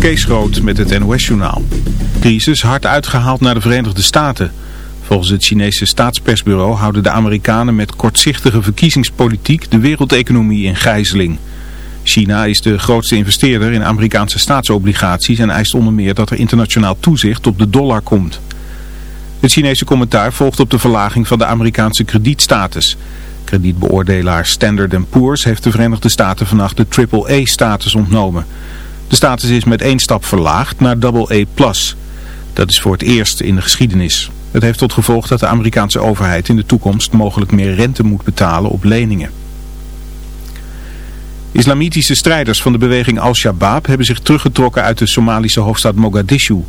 Kees Groot met het NOS-journaal. Crisis hard uitgehaald naar de Verenigde Staten. Volgens het Chinese staatspersbureau houden de Amerikanen met kortzichtige verkiezingspolitiek de wereldeconomie in gijzeling. China is de grootste investeerder in Amerikaanse staatsobligaties en eist onder meer dat er internationaal toezicht op de dollar komt. Het Chinese commentaar volgt op de verlaging van de Amerikaanse kredietstatus. Kredietbeoordelaar Standard Poor's heeft de Verenigde Staten vannacht de AAA-status ontnomen. De status is met één stap verlaagd naar AA+. Dat is voor het eerst in de geschiedenis. Het heeft tot gevolg dat de Amerikaanse overheid in de toekomst mogelijk meer rente moet betalen op leningen. Islamitische strijders van de beweging Al-Shabaab hebben zich teruggetrokken uit de Somalische hoofdstad Mogadishu.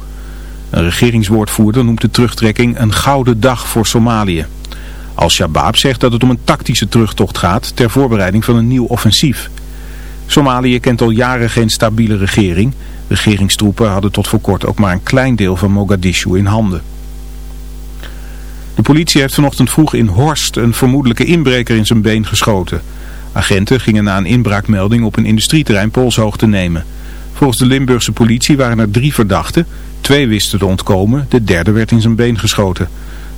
Een regeringswoordvoerder noemt de terugtrekking een gouden dag voor Somalië. Al-Shabaab zegt dat het om een tactische terugtocht gaat ter voorbereiding van een nieuw offensief. Somalië kent al jaren geen stabiele regering. Regeringstroepen hadden tot voor kort ook maar een klein deel van Mogadishu in handen. De politie heeft vanochtend vroeg in Horst een vermoedelijke inbreker in zijn been geschoten. Agenten gingen na een inbraakmelding op een industrieterrein polshoog te nemen. Volgens de Limburgse politie waren er drie verdachten. Twee wisten te ontkomen, de derde werd in zijn been geschoten.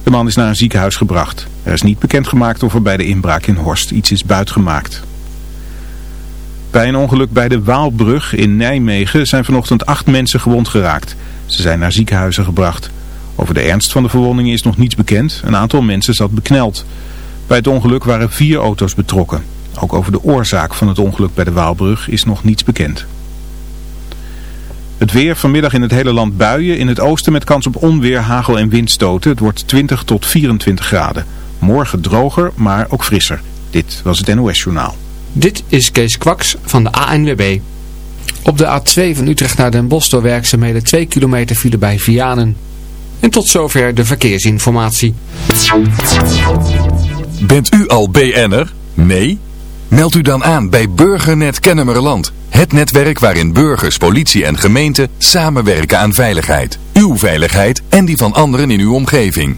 De man is naar een ziekenhuis gebracht. Er is niet bekendgemaakt of er bij de inbraak in Horst iets is buitgemaakt. Bij een ongeluk bij de Waalbrug in Nijmegen zijn vanochtend acht mensen gewond geraakt. Ze zijn naar ziekenhuizen gebracht. Over de ernst van de verwondingen is nog niets bekend. Een aantal mensen zat bekneld. Bij het ongeluk waren vier auto's betrokken. Ook over de oorzaak van het ongeluk bij de Waalbrug is nog niets bekend. Het weer vanmiddag in het hele land buien. In het oosten met kans op onweer, hagel en windstoten. Het wordt 20 tot 24 graden. Morgen droger, maar ook frisser. Dit was het NOS Journaal. Dit is Kees Kwaks van de ANWB. Op de A2 van Utrecht naar Den Bosch door werkzaamheden 2 kilometer file bij Vianen. En tot zover de verkeersinformatie. Bent u al BN'er? Nee? Meld u dan aan bij Burgernet Kennemerland. Het netwerk waarin burgers, politie en gemeente samenwerken aan veiligheid. Uw veiligheid en die van anderen in uw omgeving.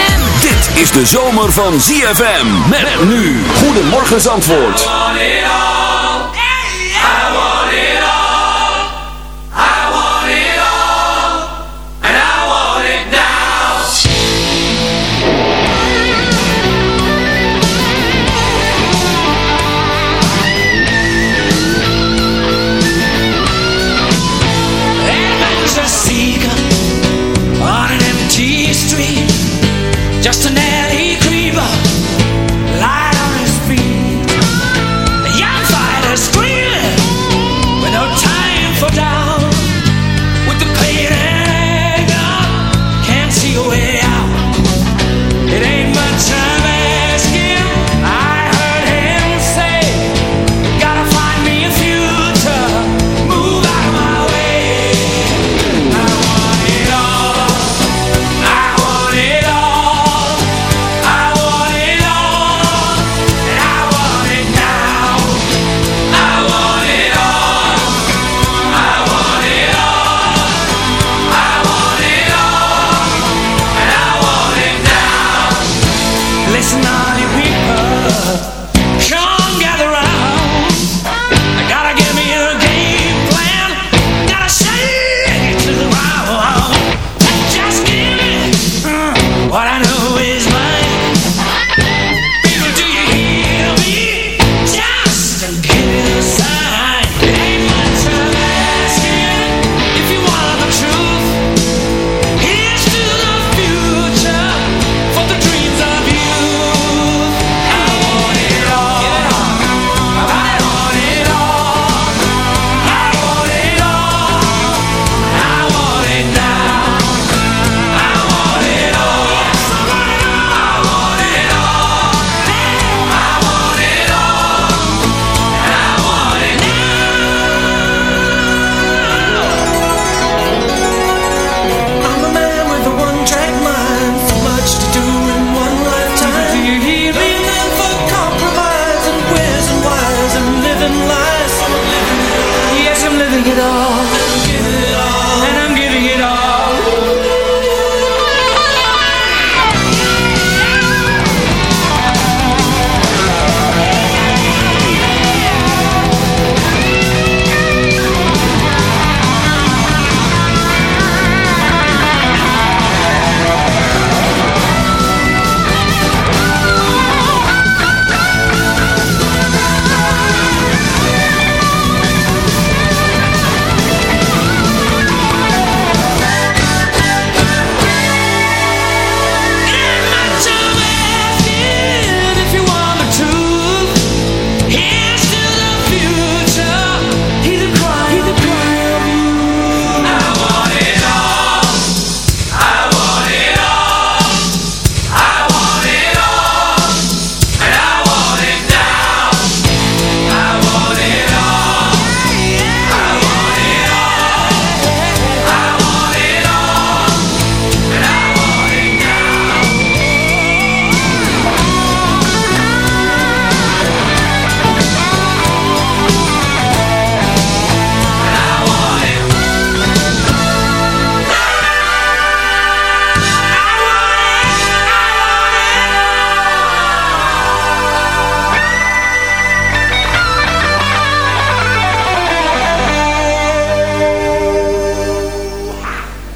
Dit is de zomer van ZFM. Met nu. Goedemorgen Zandvoort.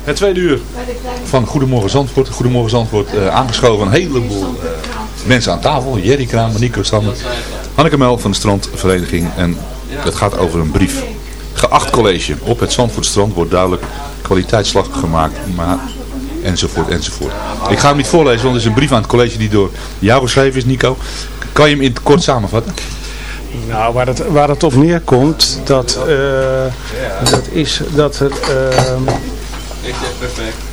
Het tweede uur van Goedemorgen Zandvoort. Goedemorgen Zandvoort eh, aangeschoven. Een heleboel eh, mensen aan tafel. Jerry Kramer, Nico Stander, Hanneke Mel van de Strandvereniging. En het gaat over een brief. Geacht college. Op het Zandvoortstrand wordt duidelijk kwaliteitsslag gemaakt. Maar enzovoort enzovoort. Ik ga hem niet voorlezen, want het is een brief aan het college die door jou geschreven is, Nico. Kan je hem in het kort samenvatten? Nou, waar het, waar het op neerkomt, dat, eh, dat is dat het... eh,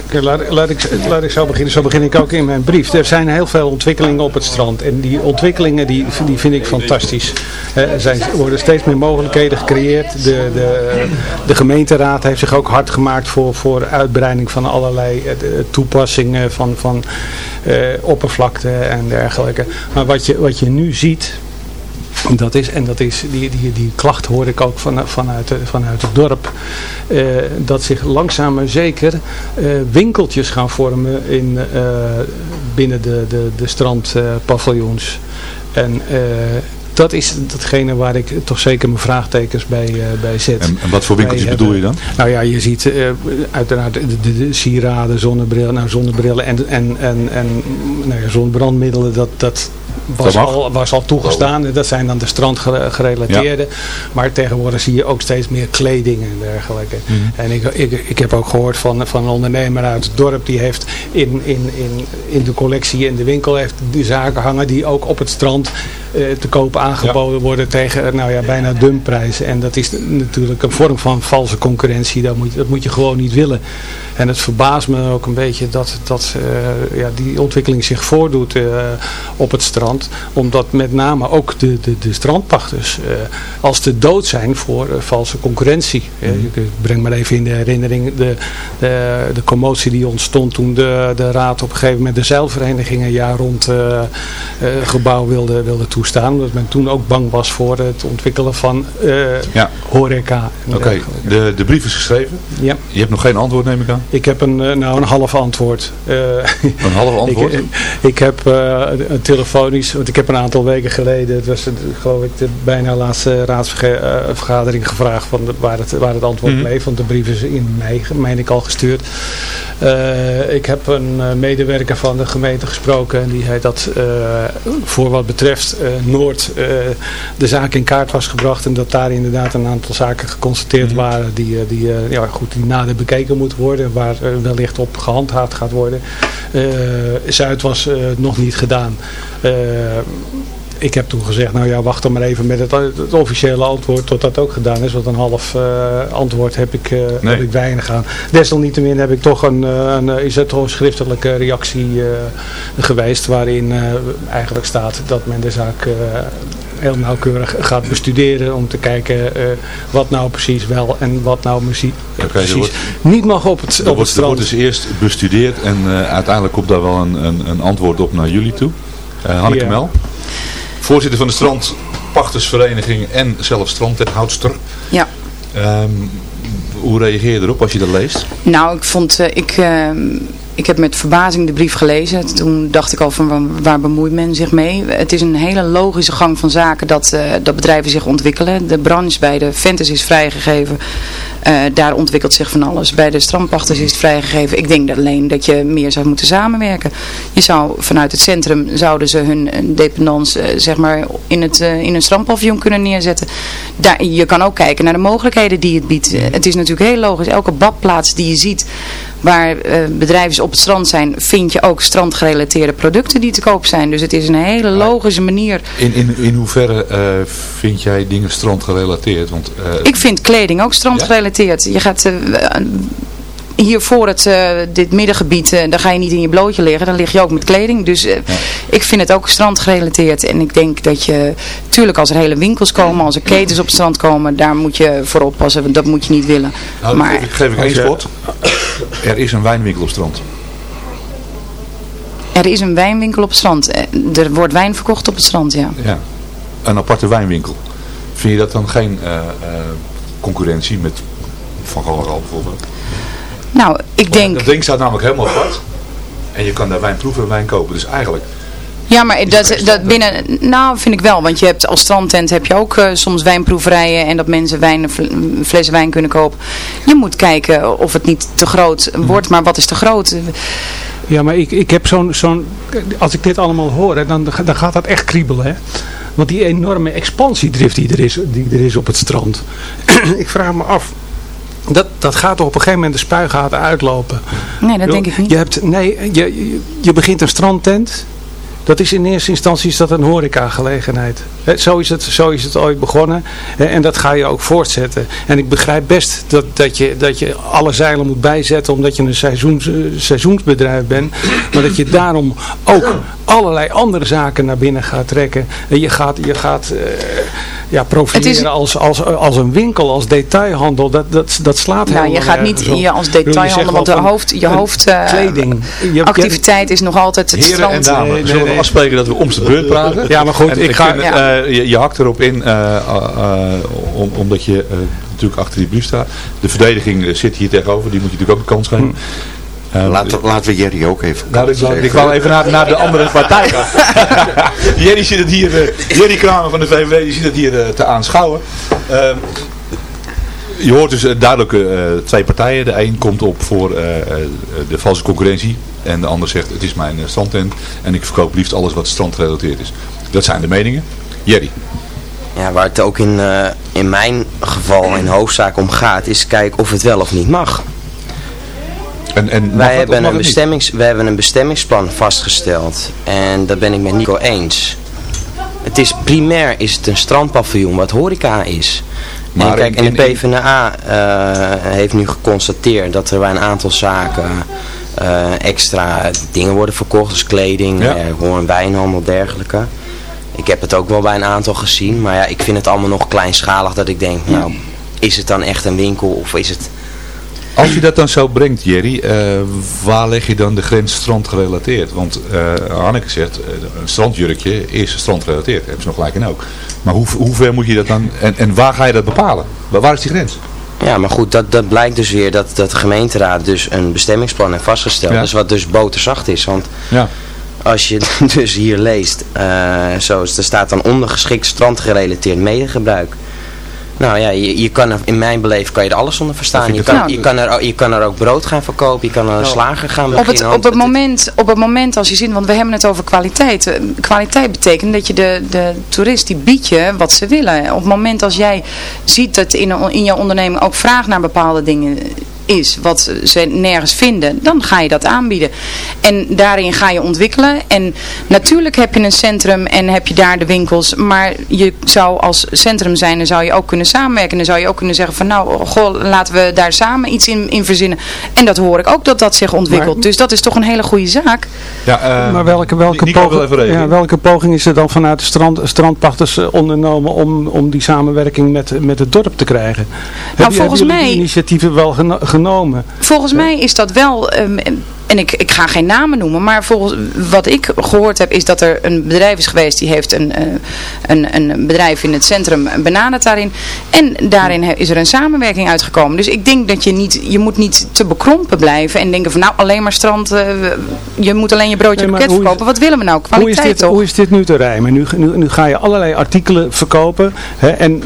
Oké, laat, laat, ik, laat ik zo beginnen. Zo begin ik ook in mijn brief. Er zijn heel veel ontwikkelingen op het strand. En die ontwikkelingen die, die vind ik fantastisch. Eh, Er zijn, worden steeds meer mogelijkheden gecreëerd. De, de, de gemeenteraad heeft zich ook hard gemaakt voor, voor uitbreiding van allerlei eh, toepassingen van, van eh, oppervlakte en dergelijke. Maar wat je, wat je nu ziet, dat is, en dat is, die, die, die klacht hoor ik ook van, vanuit, eh, vanuit het dorp. eh, dat zich langzaam maar zeker eh, winkeltjes gaan vormen in, eh, binnen de, de, de strandpaviljoens. en dat is datgene waar ik toch zeker mijn vraagtekens bij, bij zet. En, en wat voor winkeltjes bedoel je dan? nou ja, je ziet uiteraard de, de, de sieraden, zonnebrillen, nou zonnebrillen en, en, en, en nou ja, zonnebrandmiddelen, dat, dat was, al, was al toegestaan. Dat zijn dan de strandgerelateerde. Maar tegenwoordig zie je ook steeds meer kleding en dergelijke. Mhm. En ik, ik, ik heb ook gehoord van, van een ondernemer uit het dorp, die heeft in, in, in, in de collectie in de winkel heeft die zaken hangen die ook op het strand eh, te koop aangeboden worden tegen nou ja, bijna dumpprijzen. En dat is natuurlijk een vorm van valse concurrentie. Dat moet, je- dat moet je gewoon niet willen. En het verbaast me ook een beetje dat, dat eh, ja, die ontwikkeling zich voordoet eh, op het strand. Omdat met name ook de, de, de strandpachters eh, als te dood zijn voor eh, valse concurrentie. Eh, Ik breng maar even in de herinnering de, de, de commotie die ontstond toen de, de raad op een gegeven moment de zeilvereniging een jaar rond gebouw wilde, wilde toestaan. Omdat men toen ook bang was voor het ontwikkelen van Ja. horeca. Oké, de, de brief is geschreven. Ja. Je hebt nog geen antwoord, neem ik aan. Ik heb een, nou, een half antwoord. Een half antwoord? ik, ik heb een want ik heb een aantal weken geleden, het was eh, geloof ik de bijna laatste raadsvergadering gevraagd van de- waar, het, waar het antwoord bleef. Want de brief is in mei, meen ik al gestuurd. Eh, ik heb een eh, medewerker van de gemeente gesproken en die heeft dat eh, voor wat betreft eh, Noord eh, de zaak in kaart was gebracht en dat daar inderdaad een aantal zaken geconstateerd Mhm. waren die, eh, die, eh, ja, goed, die nader bekeken moeten worden, waar eh, wellicht op gehandhaafd gaat worden. Eh, Zuid was eh, nog niet gedaan. Eh, ik heb toen gezegd, nou ja, wacht dan maar even met het, het officiële antwoord tot dat ook gedaan is. Want een half eh, antwoord heb ik, eh, Nee. heb ik weinig aan. Desalniettemin heb ik toch een, eh, een, eh, is het toch een schriftelijke reactie eh, geweest waarin eh, eigenlijk staat dat men de zaak eh, heel nauwkeurig gaat bestuderen om te kijken eh, wat nou precies wel en wat nou muziek precies wordt- niet mag op het, op het wordt, strand. wordt dus eerst bestudeerd en eh, uiteindelijk komt daar wel een, een, een antwoord op naar jullie toe. Eh Hanneke Ja. Mel, voorzitter van de strandpachtersvereniging en zelf strandhoudster. Ja. Ehm, hoe reageer je erop als je dat leest? Nou, ik vond, eh, ik, eh, ik heb met verbazing de brief gelezen. Toen dacht ik al van waar, bemoeit men zich mee? Het is een hele logische gang van zaken dat, eh, dat bedrijven zich ontwikkelen. De branche bij de fantasy is vrijgegeven. Eh, daar ontwikkelt zich van alles. Bij de strandpachters is het vrijgegeven. Ik denk alleen dat je meer zou moeten samenwerken. Je zou vanuit het centrum zouden ze hun dependance eh, zeg maar in, het, in een strandpaviljoen kunnen neerzetten. Daar, je kan ook kijken naar de mogelijkheden die het biedt. Het is natuurlijk heel logisch. Elke badplaats die je ziet waar eh, bedrijven op het strand zijn, vind je ook strandgerelateerde producten die te koop zijn. Dus het is een hele logische manier. In, in, in hoeverre eh, vind jij dingen strandgerelateerd? Want, eh, Ik vind kleding ook strandgerelateerd. Je gaat hier voor het, eh, dit middengebied, eh, dan ga je niet in je blootje liggen. Dan lig je ook met kleding. Dus eh, ik vind het ook strandgerelateerd. En ik denk dat je, tuurlijk als er hele winkels komen, als er ketens op het strand komen, daar moet je voor oppassen. want Dat moet je niet willen. nou, maar geef, geef ik één spot. Er is een wijnwinkel op strand. er is een wijnwinkel op het strand. Er wordt wijn verkocht op het strand, ja. Ja. Een aparte wijnwinkel. Vind je dat dan geen eh, eh, concurrentie met Van Gaal bijvoorbeeld? Nou, ik denk... Dat ding staat namelijk helemaal apart. En je kan daar wijn proeven en wijn kopen. Dus eigenlijk... Ja, maar dat, dat binnen, nou vind ik wel, want je hebt als strandtent heb je ook eh, soms wijnproeverijen en dat mensen wijn, fl- flessen wijn kunnen kopen. Je moet kijken of het niet te groot wordt, maar wat is te groot? Ja, maar ik, ik heb zo'n, zo'n, als ik dit allemaal hoor, hè, dan, dan gaat dat echt kriebelen. Hè? Want die enorme expansiedrift die er is, die er is op het strand. ik vraag me af, dat, dat gaat toch op een gegeven moment de spuigaten uitlopen. Nee, dat denk ik niet. Je hebt, nee, je, je, begint een strandtent. Dat is in eerste instantie is dat een horecagelegenheid. Zo is, het, zo is het ooit begonnen. En dat ga je ook voortzetten. En ik begrijp best dat, dat, je, dat je alle zeilen moet bijzetten omdat je een seizoens, eh, seizoensbedrijf bent. Maar dat je daarom ook allerlei andere zaken naar binnen gaat trekken. En je gaat, je gaat eh, ja, profileren is- als, als, als een winkel, als detailhandel. Dat, dat, dat slaat Nou, je helemaal gaat niet hier als je detailhandel, want de hoofd, je een hoofd eh, kleding. Je- je- activiteit is nog altijd het Heren en strand. dames, zullen we nee. afspreken dat we om de beurt praten? Ja, maar goed, En ik ga- vind, eh, je, je hakt erop in, eh, om, omdat je eh, natuurlijk achter die brief staat. De verdediging zit hier tegenover, die moet je natuurlijk ook een kans geven. Laten, laten we Jerry ook even nou, ik, ik even naar, naar de andere partij gaan. Jerry zit het hier, eh, Jerry Kramer van de VVD, die zit het hier eh, te aanschouwen. Eh, je hoort dus eh, duidelijk eh, twee partijen. De een komt op voor eh, eh, de valse concurrentie. En de ander zegt het is mijn eh, strandtent. En ik verkoop liefst alles wat strandgerelateerd is. Dat zijn de meningen. Jerry. Ja, waar het ook in, eh, in mijn geval in hoofdzaak om gaat, is kijken of het wel of niet mag. En, en Wij hebben, een bestemmings, wij hebben een bestemmingsplan vastgesteld. En dat ben ik met Nico eens. Het is primair is het een strandpaviljoen wat horeca is. Maar en kijk, in- en de PvdA eh, heeft nu geconstateerd dat er bij een aantal zaken eh, extra dingen worden verkocht, als kleding, Ja. eh, gewoon een wijnhandel, dergelijke. Ik heb het ook wel bij een aantal gezien, maar ja, ik vind het allemaal nog kleinschalig dat ik denk, nou, is het dan echt een winkel of is het... Als je dat dan zo brengt, Jerry, eh, waar leg je dan de grens strandgerelateerd? Want eh Hanneke zegt, eh, een strandjurkje is strandgerelateerd. Daar hebben ze nog gelijk in ook. Maar hoe, hoe ver moet je dat dan, en, en waar ga je dat bepalen? Waar, waar is die grens? Ja, maar goed, dat, dat blijkt dus weer dat, dat de gemeenteraad dus een bestemmingsplan heeft vastgesteld. Ja. Dus wat dus boterzacht is. Want Ja. als je dus hier leest, zoals er staat dan ondergeschikt strandgerelateerd medegebruik. Nou ja, je, je kan er, in mijn beleven kan je er alles onder verstaan. Je kan, het je, kan er, je kan er ook brood gaan verkopen, je kan er een slager gaan Op beginnen. het, want op, het moment, op het moment als je ziet, want we hebben het over kwaliteit. Eh, Kwaliteit betekent dat je de, de toerist die biedt je wat ze willen. Op het moment als jij ziet dat in, in jouw onderneming ook vraag naar bepaalde dingen is, wat ze nergens vinden, dan ga je dat aanbieden. En daarin ga je ontwikkelen. En natuurlijk heb je een centrum en heb je daar de winkels, maar je zou als centrum zijn, dan zou je ook kunnen samenwerken. Dan zou je ook kunnen zeggen van nou, goh, laten we daar samen iets in, in verzinnen. En dat hoor ik ook dat dat zich ontwikkelt. Maar- dus dat is toch een hele goede zaak. Ja, eh, Maar welke, welke, poging, ja, welke poging is er dan vanuit de strand, strandpachters eh, ondernomen om, om die samenwerking met, met het dorp te krijgen? Volgens hebben jullie mij- die initiatieven wel geno- genomen? Volgens mij is dat wel, ehm, en ik, ik ga geen namen noemen, maar volgens wat ik gehoord heb is dat er een bedrijf is geweest die heeft een, eh, een, een bedrijf in het centrum benaderd daarin. En daarin is er een samenwerking uitgekomen. Dus ik denk dat je niet, je moet niet te bekrompen blijven en denken van nou alleen maar strand, eh, je moet alleen je broodje Nee, is- verkopen. Wat willen we nou? Hoe is, Kwaliteit dit, toch? hoe is dit nu te rijmen? Nu, nu, nu ga je allerlei artikelen verkopen. Hè, en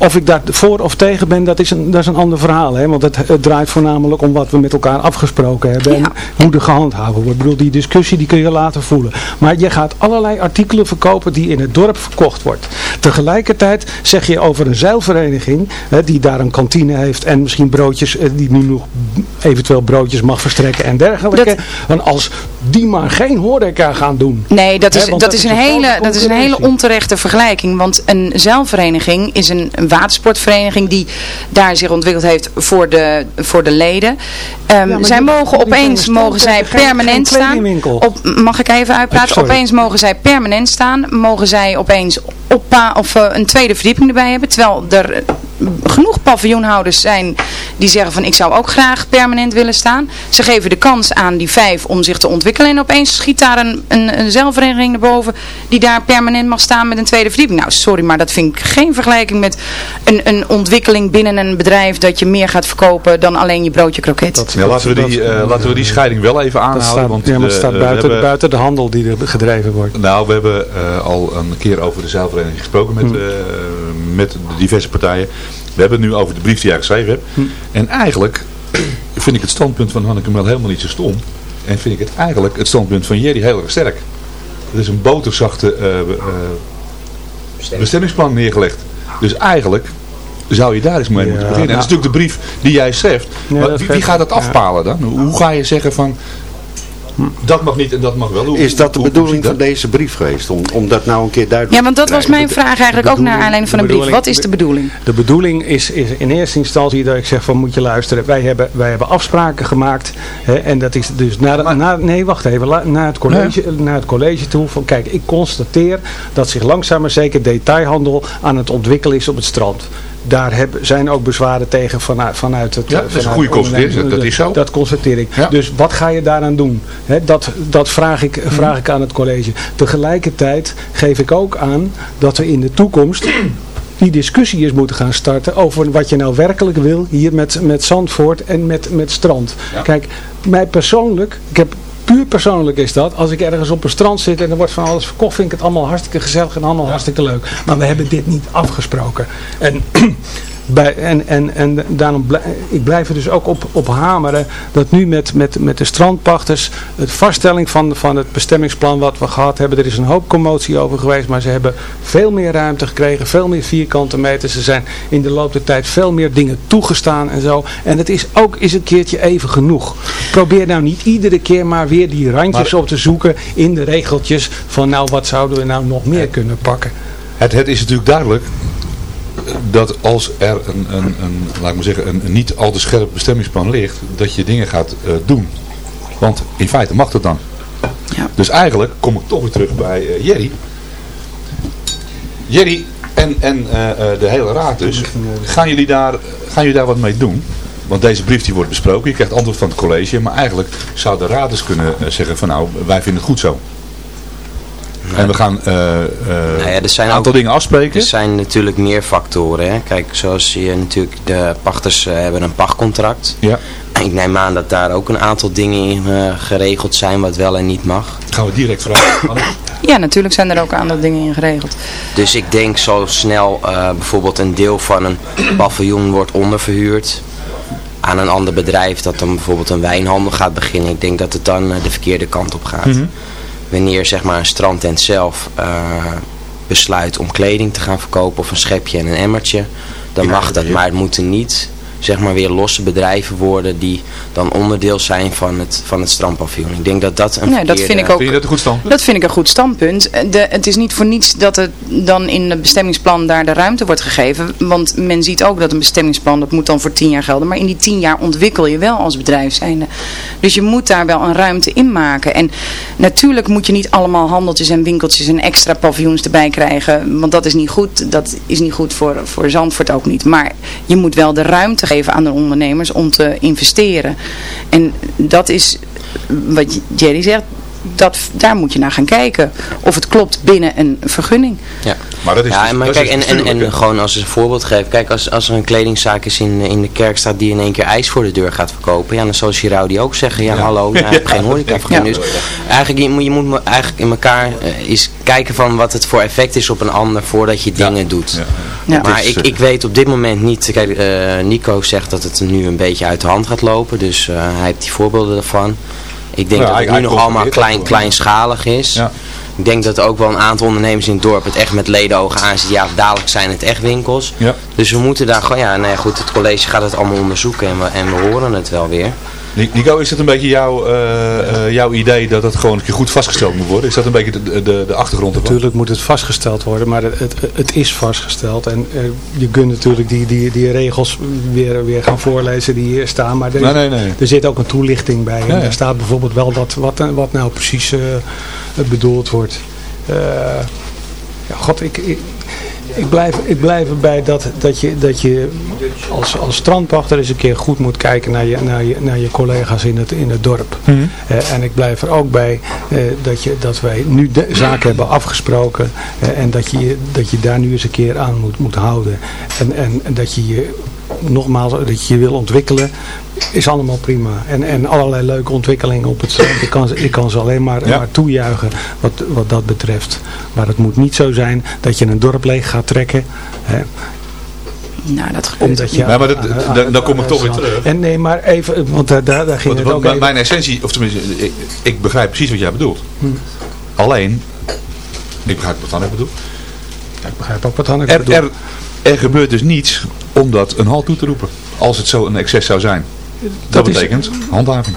of ik daar voor of tegen ben, dat is een, dat is een ander verhaal. Hè? Want het, het draait voornamelijk om wat we met elkaar afgesproken hebben. En hoe de gehandhaven wordt. Ik bedoel, die discussie die kun je later voelen. Maar je gaat allerlei artikelen verkopen die in het dorp verkocht wordt. Tegelijkertijd zeg je over een zeilvereniging, hè, die daar een kantine heeft en misschien broodjes, eh, die nu nog eventueel broodjes mag verstrekken en dergelijke. En als die maar geen horeca gaan doen. Nee, dat is, Hè, want dat, is een hele, dat is een hele onterechte vergelijking. Want een zeilvereniging is een, een watersportvereniging die daar zich ontwikkeld heeft voor de, voor de leden. Ehm, zij die- mogen die opeens mogen zij permanent staan. Op, mag ik even uitpraten? Opeens mogen zij permanent staan. Mogen zij opeens op of, eh, een tweede verdieping erbij hebben. Terwijl er genoeg paviljoenhouders zijn die zeggen van ik zou ook graag permanent willen staan. Ze geven de kans aan die vijf om zich te ontwikkelen. En opeens schiet daar een, een, een zeilvereniging naar boven die daar permanent mag staan met een tweede verdieping. Nou sorry, maar dat vind ik geen vergelijking met een, een ontwikkeling binnen een bedrijf dat je meer gaat verkopen dan alleen je broodje kroket. Ja, laten, we die, eh, laten we die scheiding wel even aanhouden. Dat staat, want ja, maar het de- staat buiten, hebben- buiten de handel die er gedreven wordt. Nou, we hebben eh, al een keer over de zeilvereniging gesproken met, Hm. eh, met de diverse partijen. We hebben het nu over de brief die jij geschreven hebt. Hm. En eigenlijk vind ik het standpunt van Hanneke Mel helemaal niet zo stom. En vind ik het eigenlijk het standpunt van Jerry heel erg sterk. Er is een boterzachte eh, eh, bestemmingsplan neergelegd. Dus eigenlijk zou je daar eens mee moeten beginnen. En dat is natuurlijk de brief die jij schrijft. Ja, wie, wie gaat dat afpalen dan? Hoe ga je zeggen van... Dat mag niet en dat mag wel. Hoe- Is dat de bedoeling van deze brief geweest? Om, om dat nou een keer duidelijk Ja, want dat te was mijn vraag eigenlijk ook naar aanleiding van een brief. Wat is de bedoeling? De bedoeling is, is in eerste instantie dat ik zeg van moet je luisteren. Wij hebben, wij hebben afspraken gemaakt. Hè, en dat is dus naar, de- naar nee wacht even. la- het college, naar het college toe. Van kijk ik constateer dat zich langzaam maar zeker detailhandel aan het ontwikkelen is op het strand. Daar heb, zijn ook bezwaren tegen vanuit, vanuit het... Ja, eh, dat is een goede constatering, dat is zo. Dat constateer ik. Ja. Dus wat ga je daaraan doen? Dat, dat vraag ik, vraag ik aan het college. Tegelijkertijd geef ik ook aan dat we in de toekomst die discussie is moeten gaan starten over wat je nou werkelijk wil hier met, met Zandvoort en met, met strand. Kijk, mij persoonlijk, ik heb puur persoonlijk is dat, als ik ergens op een strand zit en er wordt van alles verkocht, vind ik het allemaal hartstikke gezellig en allemaal hartstikke leuk. Maar we hebben dit niet afgesproken. En bij, en, en, en daarom blij, ik blijf er dus ook op, op hameren dat nu met, met, met de strandpachters het vaststelling van, van het bestemmingsplan wat we gehad hebben, er is een hoop commotie over geweest, maar ze hebben veel meer ruimte gekregen, veel meer vierkante meters. Ze zijn in de loop der tijd veel meer dingen toegestaan en zo. En het is ook eens een keertje even genoeg. Probeer nou niet iedere keer maar weer die randjes op te zoeken in de regeltjes van nou wat zouden we nou nog meer kunnen pakken. Het, het is natuurlijk duidelijk dat als er een, een, een, laat ik maar zeggen, een, een niet al te scherp bestemmingsplan ligt, dat je dingen gaat eh, doen. Want in feite mag dat dan. Dus eigenlijk kom ik toch weer terug bij eh, Jerry. Jerry en, en eh, de hele raad dus, gaan jullie, daar, gaan jullie daar wat mee doen? Want deze brief die wordt besproken, je krijgt antwoord van het college, maar eigenlijk zou de raad dus kunnen zeggen van nou, wij vinden het goed zo. En we gaan eh, eh, Nou ja, er zijn een aantal ook- dingen afspreken. Er zijn natuurlijk meer factoren. Hè. Kijk, zoals je natuurlijk, de pachters eh, hebben een pachtcontract. Ja. Ik neem aan dat daar ook een aantal dingen in eh, geregeld zijn wat wel en niet mag. Gaan we direct vragen. Ja, natuurlijk zijn er ook aantal dingen in geregeld. Dus ik denk zo snel eh, bijvoorbeeld een deel van een paviljoen wordt onderverhuurd aan een ander bedrijf dat dan bijvoorbeeld een wijnhandel gaat beginnen. Ik denk dat het dan de verkeerde kant op gaat. Mhm. Wanneer zeg maar een strandtent zelf eh, besluit om kleding te gaan verkopen of een schepje en een emmertje, dan mag dat. Maar het moeten niet zeg maar weer losse bedrijven worden die dan onderdeel zijn van het, van het strandpaviljoen. Ik denk dat dat een Nee, dat vind ik ook. Vind je dat een goed standpunt? Dat vind ik een goed standpunt. De, het is niet voor niets dat het dan in het bestemmingsplan daar de ruimte wordt gegeven. Want men ziet ook dat een bestemmingsplan, dat moet dan voor tien jaar gelden. Maar in die tien jaar ontwikkel je wel als bedrijf zijnde. Dus je moet daar wel een ruimte in maken. En natuurlijk moet je niet allemaal handeltjes en winkeltjes en extra paviljoens erbij krijgen. Want dat is niet goed. Dat is niet goed voor, voor Zandvoort ook niet. Maar je moet wel de ruimte geven aan de ondernemers om te investeren. En dat is wat Jerry zegt, dat, daar moet je naar gaan kijken. Of het klopt binnen een vergunning. Ja. Maar dat is ja, dus- maar dat kijk, is en, dus en, en hè. gewoon als ik een voorbeeld geef. Kijk, als, als er een kledingzaak is in, in de Kerkstraat die in één keer ijs voor de deur gaat verkopen. Ja, dan zal Giraudi ook zeggen, ja, hallo, nou, ik heb geen horecavergunning. Dus eigenlijk, je moet, je moet eigenlijk in elkaar eh, eens kijken van wat het voor effect is op een ander voordat je dingen doet. Ja. Maar ik, eh, ik weet op dit moment niet, kijk, eh, Nico zegt dat het nu een beetje uit de hand gaat lopen. Dus eh, hij heeft die voorbeelden ervan. Ik denk Ja, dat het nu nog allemaal klein, kleinschalig is. Ja. Ik denk dat er ook wel een aantal ondernemers in het dorp het echt met ledenogen aanzien. Ja, dadelijk zijn het echt winkels. Ja. Dus we moeten daar gewoon, ja, nou ja, goed, het college gaat het allemaal onderzoeken en we, en we horen het wel weer. Ni- Nico, is dat een beetje jouw, eh, eh, jouw idee dat het gewoon een keer goed vastgesteld moet worden? Is dat een beetje de, de, de achtergrond ervan? Natuurlijk moet het vastgesteld worden, maar het, het, het is vastgesteld. En eh, je kunt natuurlijk die, die, die regels weer, weer gaan voorlezen die hier staan. Maar er, Nee, nee, nee. er zit ook een toelichting bij. En ja. er staat bijvoorbeeld wel dat, wat, wat nou precies bedoeld wordt. Ja, god, ik, ik, ik, blijf, ik blijf erbij dat, dat je, dat je als, als strandpachter eens een keer goed moet kijken naar je, naar je, naar je collega's in het, in het dorp. Eh, en ik blijf er ook bij eh, dat, je, dat wij nu de zaken hebben afgesproken eh, en dat je, dat je daar nu eens een keer aan moet, moet houden. En, en, en dat je je nogmaals, dat je je wil ontwikkelen, is allemaal prima. En, en allerlei leuke ontwikkelingen op het strand. Ik kan, ze- ik kan ze alleen maar, Ja. maar toejuichen wat, wat dat betreft. Maar het moet niet zo zijn dat je een dorp leeg gaat trekken. Hè, Nou, dat gebeurt omdat je. Nee, maar dat- aan- dat- aan- dan- dan kom ik toch weer terug. En nee, maar even, want daar, daar, daar ging Want, het want ook mijn- even... mijn essentie, of tenminste, ik, ik begrijp precies wat jij bedoelt. Hm. Alleen, ik begrijp wat Hanneke bedoelt. Ja, ik begrijp ook wat Hanneke Er, bedoelt. er, er gebeurt dus niets om dat een halt toe te roepen. Als het zo een excess zou zijn. Dat, Dat is- betekent handhaving.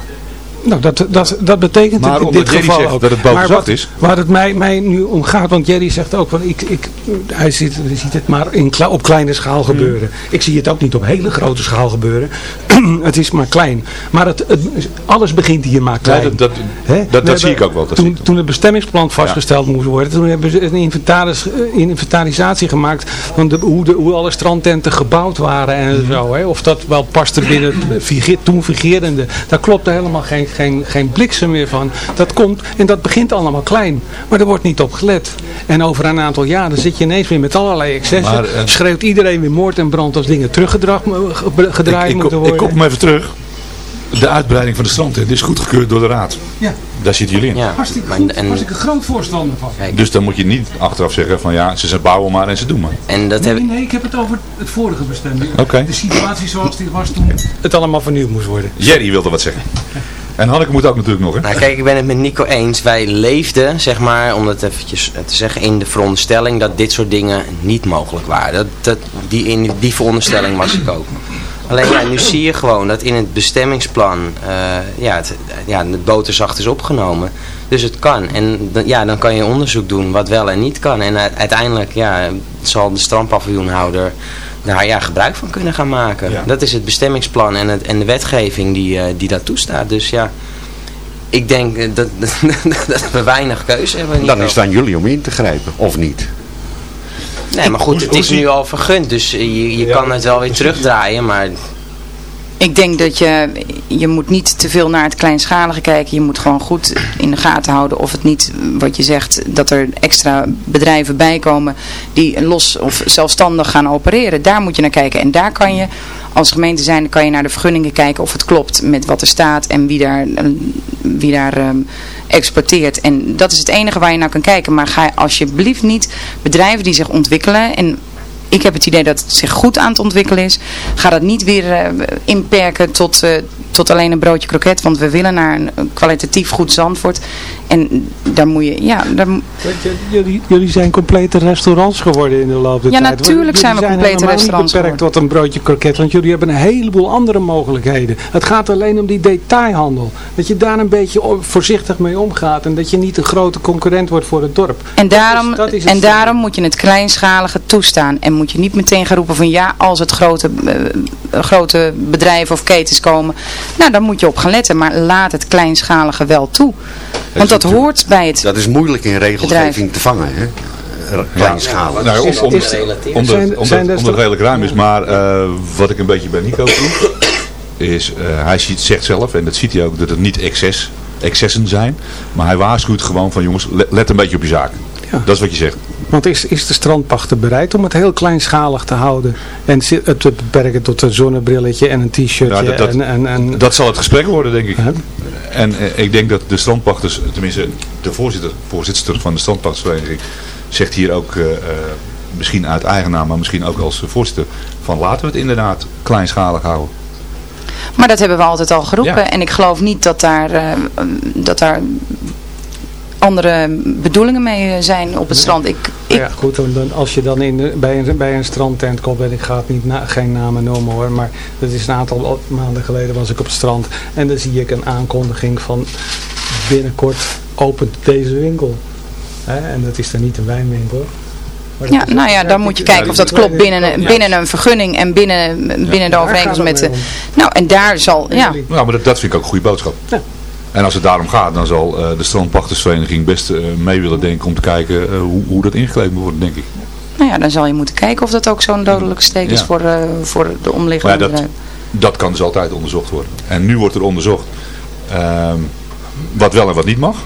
Nou, dat, dat, dat betekent Maar in dit Jerry geval zegt ook. dat het boven maar wat, is. Waar het mij, mij nu om gaat, want Jerry zegt ook van, ik, ik, hij ziet, hij ziet het maar in, op kleine schaal gebeuren. Ik zie het ook niet op hele grote schaal gebeuren. het is maar klein. Maar het, het, alles begint hier maar klein. Ja, dat, dat, zie ik ook wel. Dat Toen, toen het bestemmingsplan vastgesteld moest worden, toen hebben ze een inventaris, eh, een inventarisatie gemaakt van de, hoe, de, hoe alle strandtenten gebouwd waren en Mhm. zo. Hè? Of dat wel paste binnen het toen vigerende. Daar klopte helemaal geen, geen, geen bliksem meer van. Dat komt en dat begint allemaal klein. Maar er wordt niet op gelet. En over een aantal jaren zit je ineens weer met allerlei excessen. Maar, eh, schreeuwt iedereen weer moord en brand als dingen teruggedraaid moeten kom- ik worden. kom even terug. De uitbreiding van de strandtent is goedgekeurd door de raad. Ja. Daar zitten jullie in. Ja, Hartstikke maar- goed. en, Hartstikke groot voorstander van. kijk, Dus dan moet je niet achteraf zeggen van ja, ze bouwen maar en ze doen maar. en dat heb Nee, nee, ik heb het over het vorige bestemming. De situatie zoals die was toen het allemaal vernieuwd moest worden. Jerry wilde wat zeggen. En Hanneke moet ook natuurlijk nog hè. Nou kijk, ik ben het met Nico eens. Wij leefden, zeg maar, om het eventjes te zeggen, in de veronderstelling dat dit soort dingen niet mogelijk waren. Dat, dat, die, in die veronderstelling was ik ook. Alleen ja, nu zie je gewoon dat in het bestemmingsplan eh, ja, het, ja, het boterzacht is opgenomen. Dus het kan. En ja, dan kan je onderzoek doen wat wel en niet kan. En uiteindelijk ja, zal de strandpaviljoenhouder daar ja, gebruik van kunnen gaan maken. Ja. Dat is het bestemmingsplan en, het, en de wetgeving die, eh, die dat toestaat. Dus ja, ik denk eh, dat, dat we weinig keuze hebben. Dan is het aan jullie om in te grijpen, of niet? Nee, maar goed, het is nu al vergund. Dus je, je Ja, kan het wel weer terugdraaien. Maar Ik denk dat je, je moet niet te veel naar het kleinschalige kijken. Je moet gewoon goed in de gaten houden of het niet, wat je zegt, dat er extra bedrijven bij komen die los of zelfstandig gaan opereren. Daar moet je naar kijken. En daar kan je, als gemeente zijn, kan je naar de vergunningen kijken of het klopt met wat er staat en wie daar, wie daar ehm, exporteert. En dat is het enige waar je naar kan kijken. Maar ga alsjeblieft niet bedrijven die zich ontwikkelen en ik heb het idee dat het zich goed aan het ontwikkelen is. Ga dat niet weer eh, inperken tot, eh, tot alleen een broodje kroket. Want we willen naar een, kwalitatief goed Zandvoort. En daar moet je, ja, daar, jullie, jullie zijn complete restaurants geworden in de loop der Ja, tijd. natuurlijk Jullie zijn we complete restaurants niet beperkt tot een broodje kroket, want jullie hebben een heleboel andere mogelijkheden. Het gaat alleen om die detailhandel. Dat je daar een beetje voorzichtig mee omgaat en dat je niet een grote concurrent wordt voor het dorp. en daarom, dat is het en daarom moet je het kleinschalige toestaan. En moet je niet meteen gaan roepen van ja, als het grote, eh, grote bedrijven of ketens komen. Nou, dan moet je op gaan letten. Maar laat het kleinschalige wel toe. Want dat hoort bij het Dat is moeilijk in regelgeving te vangen, hè? Kleinschalig. Nou, Is- om, om, is- omdat, het redelijk ruim is. Maar eh, wat ik een beetje bij Nico proef, is, eh, hij ziet, zegt zelf, en dat ziet hij ook, dat het niet excess excessen zijn. Maar hij waarschuwt gewoon van jongens, let, let een beetje op je zaak. Dat is wat je zegt. Want is, is de strandpachter bereid om het heel kleinschalig te houden? En het te beperken tot een zonnebrilletje en een t-shirtje? Ja, dat, dat, en, en, en, dat zal het gesprek worden, denk ik. En eh, ik denk dat de strandpachters, tenminste de voorzitter, voorzitter van de strandpachtersvereniging, zegt hier ook, eh, eh, misschien uit eigen naam, maar misschien ook als voorzitter, van laten we het inderdaad kleinschalig houden. Maar dat hebben we altijd al geroepen. Ja. En ik geloof niet dat daar, eh, dat daar andere bedoelingen mee eh, zijn op het strand. Ik, ik, Ja, goed, dan, dan- als je dan in, de- bij, een, bij een strandtent komt, en ik ga het niet na, geen namen noemen hoor, maar dat is een aantal maanden geleden was ik op het strand en dan zie ik een aankondiging van binnenkort opent deze winkel. Hè, en dat is dan niet een wijnwinkel. Ja, nou ja, dan moet je kijken of dat klopt binnen, Ja. binnen een vergunning en binnen, binnen de overeenkomst met de... mee Nou, en daar zal, ja. Nou, maar dat, dat vind ik ook een goede boodschap. En als het daarom gaat, dan zal eh, de strandpachtersvereniging best eh, mee willen denken om te kijken eh, hoe, hoe dat ingekleed moet worden, denk ik. Nou ja, dan zal je moeten kijken of dat ook zo'n dodelijke steek is Ja. voor, voor de omliggende ja, dat, dat kan dus altijd onderzocht worden. En nu wordt er onderzocht ehm, wat wel en wat niet mag.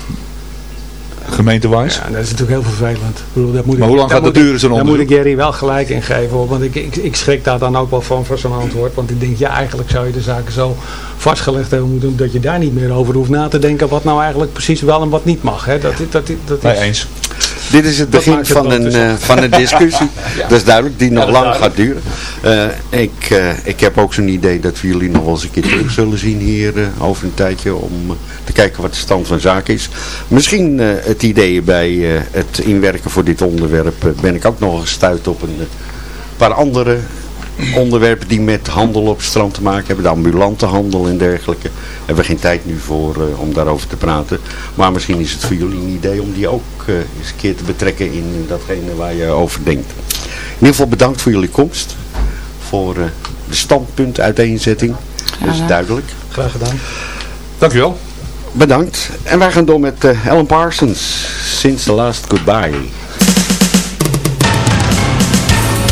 Gemeentewijs. Ja, dat is natuurlijk heel vervelend. Ik bedoel, dat moet Maar ik- hoe lang gaat dat duren, zo'n Daar moet onderzoek? ik Jerry wel gelijk in geven. hoor, Want ik, ik, ik schrik daar dan ook wel van voor zo'n antwoord. Want ik denk, ja, eigenlijk zou je de zaken zo vastgelegd hebben moeten doen dat je daar niet meer over hoeft na te denken wat nou eigenlijk precies wel en wat niet mag. Hè. Dat, dat, dat, dat Nee, is, eens. Dit is het begin het van een, eh, van een discussie. Ja. Dat is duidelijk, die nog Ja, lang gaat duren. Eh, ik, eh, ik heb ook zo'n idee dat we jullie nog wel eens een keer terug zullen zien hier over een tijdje. Om te kijken wat de stand van zaken is. Misschien het idee bij het inwerken voor dit onderwerp ben ik ook nog gestuurd op een paar andere onderwerpen die met handel op het strand te maken hebben. De ambulante handel en dergelijke. Hebben we geen tijd nu voor eh, om daarover te praten. Maar misschien is het voor jullie een idee om die ook eh, eens een keer te betrekken in datgene waar je over denkt. In ieder geval bedankt voor jullie komst. Voor eh, de standpunt uiteenzetting. Dat is duidelijk. Graag gedaan. Dankjewel. Bedankt. En wij gaan door met Alan Parsons. Since the last goodbye.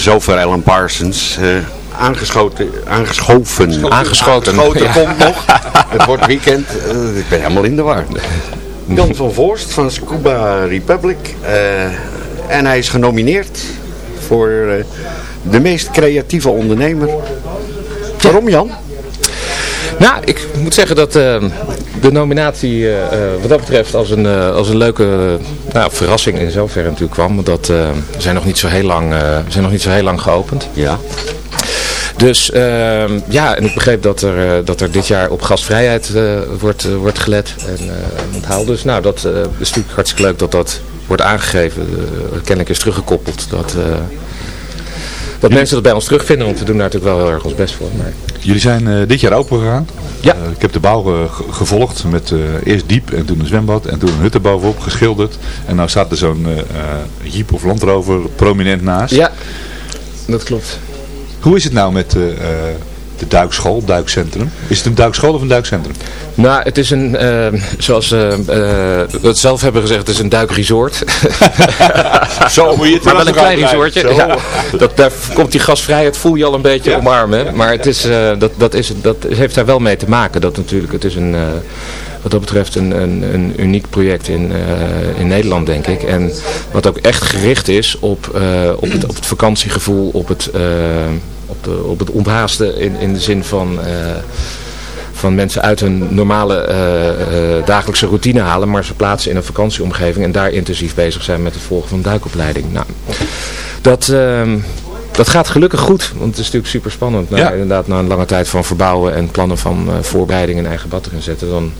Zover Alan Parsons. Eh, aangeschoten, aangeschoven. Aangeschoten, Aangeschoten ja. komt nog. Het wordt weekend. Eh, ik ben helemaal in de war. Jan van Voorst van Scuba Republic. Eh, en hij is genomineerd voor eh, de meest creatieve ondernemer. Waarom Jan? Nou, ik moet zeggen dat de nominatie eh, eh, wat dat betreft als een, eh, als een leuke nou, verrassing in zoverre natuurlijk kwam. Want dat, we zijn nog niet zo heel lang, we zijn nog niet zo heel lang geopend. Ja. Dus ehm, ja, en ik begreep dat er, dat er dit jaar op gasvrijheid wordt, wordt gelet en onthaald. Dus nou, dat is natuurlijk hartstikke leuk dat dat wordt aangegeven. Eh, kennelijk is teruggekoppeld dat, dat mensen dat bij ons terugvinden. Want we doen daar natuurlijk wel heel erg ons best voor. Maar... Jullie zijn eh, dit jaar open gegaan. Ja. Eh, ik heb de bouw eh, ge- gevolgd met eerst diep en toen een zwembad en toen een hut erbovenop geschilderd. En nou staat er zo'n jeep of landrover prominent naast. Ja, dat klopt. Hoe is het nou met de duikschool, duikcentrum? Is het een duikschool of een duikcentrum? Nou, het is een, eh, zoals eh, eh, we het zelf hebben gezegd, het is een duikresort. Zo, moet je het maar wel een klein resortje. Ja, dat, daar komt die gasvrijheid, voel je al een beetje omarmen. hè. Maar het is, eh, dat, dat, is, dat heeft daar wel mee te maken. Dat natuurlijk, het is een, eh, wat dat betreft een, een, een uniek project in, eh, in Nederland, denk ik. En wat ook echt gericht is op, eh, op, het, op het vakantiegevoel, op het, eh, op de, op het onthaasten in, in de zin van... eh, van mensen uit hun normale eh, eh, dagelijkse routine halen, maar ze plaatsen in een vakantieomgeving en daar intensief bezig zijn met het volgen van duikopleiding. Nou, dat, ehm, dat gaat gelukkig goed, want het is natuurlijk super spannend. Nou, Ja. Inderdaad, na een lange tijd van verbouwen en plannen van eh, voorbereiding en eigen bad erin zetten, dan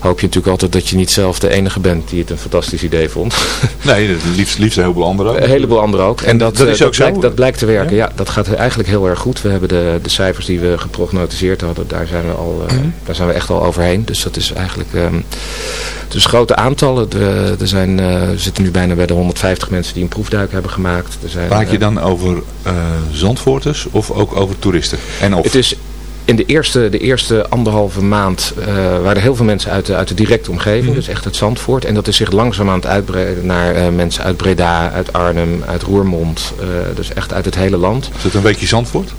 hoop je natuurlijk altijd dat je niet zelf de enige bent die het een fantastisch idee vond. Nee, het liefst, liefst een heleboel anderen ook. Een heleboel anderen ook. En dat, dat eh, is ook zo? blijkt, dat blijkt te werken. Ja? dat gaat eigenlijk heel erg goed. We hebben de, de cijfers die we geprognotiseerd hadden, daar zijn we, al, eh, daar zijn we echt al overheen. Dus dat is eigenlijk... ehm, dus grote aantallen. De, er zijn, eh, zitten nu bijna bij de 150 mensen die een proefduik hebben gemaakt. Er zijn, Praat je eh, dan over eh Zandvoorters of ook over toeristen? En of? Het is in de eerste, de eerste anderhalve maand eh, waren er heel veel mensen uit de, uit de directe omgeving, dus echt uit Zandvoort. En dat is zich langzaam aan het uitbreiden naar eh, mensen uit Breda, uit Arnhem, uit Roermond. eh, dus echt uit het hele land. Is het een beetje Zandvoort?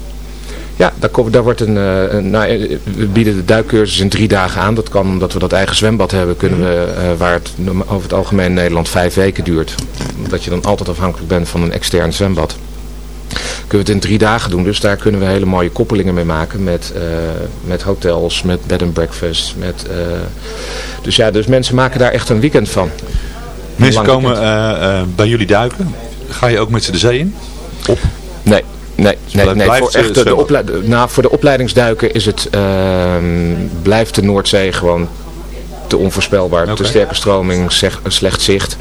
Ja, daar, komt- daar wordt een, een nou, we bieden de duikcursus in drie dagen aan. Dat kan omdat we dat eigen zwembad hebben, kunnen we, eh, waar het over het algemeen in Nederland vijf weken duurt. Omdat je dan altijd afhankelijk bent van een extern zwembad. Kunnen we het in drie dagen doen, dus daar kunnen we hele mooie koppelingen mee maken met, eh, met hotels, met bed and breakfast. Met, eh, dus ja, dus mensen maken daar echt een weekend van. Mensen komen eh, bij jullie duiken. Ga je ook met ze de zee in? Op? Nee, nee, nee, blijft- nee. blijft, Voor, echt, de nou, voor de opleidingsduiken is het, ehm, blijft de Noordzee gewoon te onvoorspelbaar. Oké. Te sterke stroming, zeg- slecht zicht.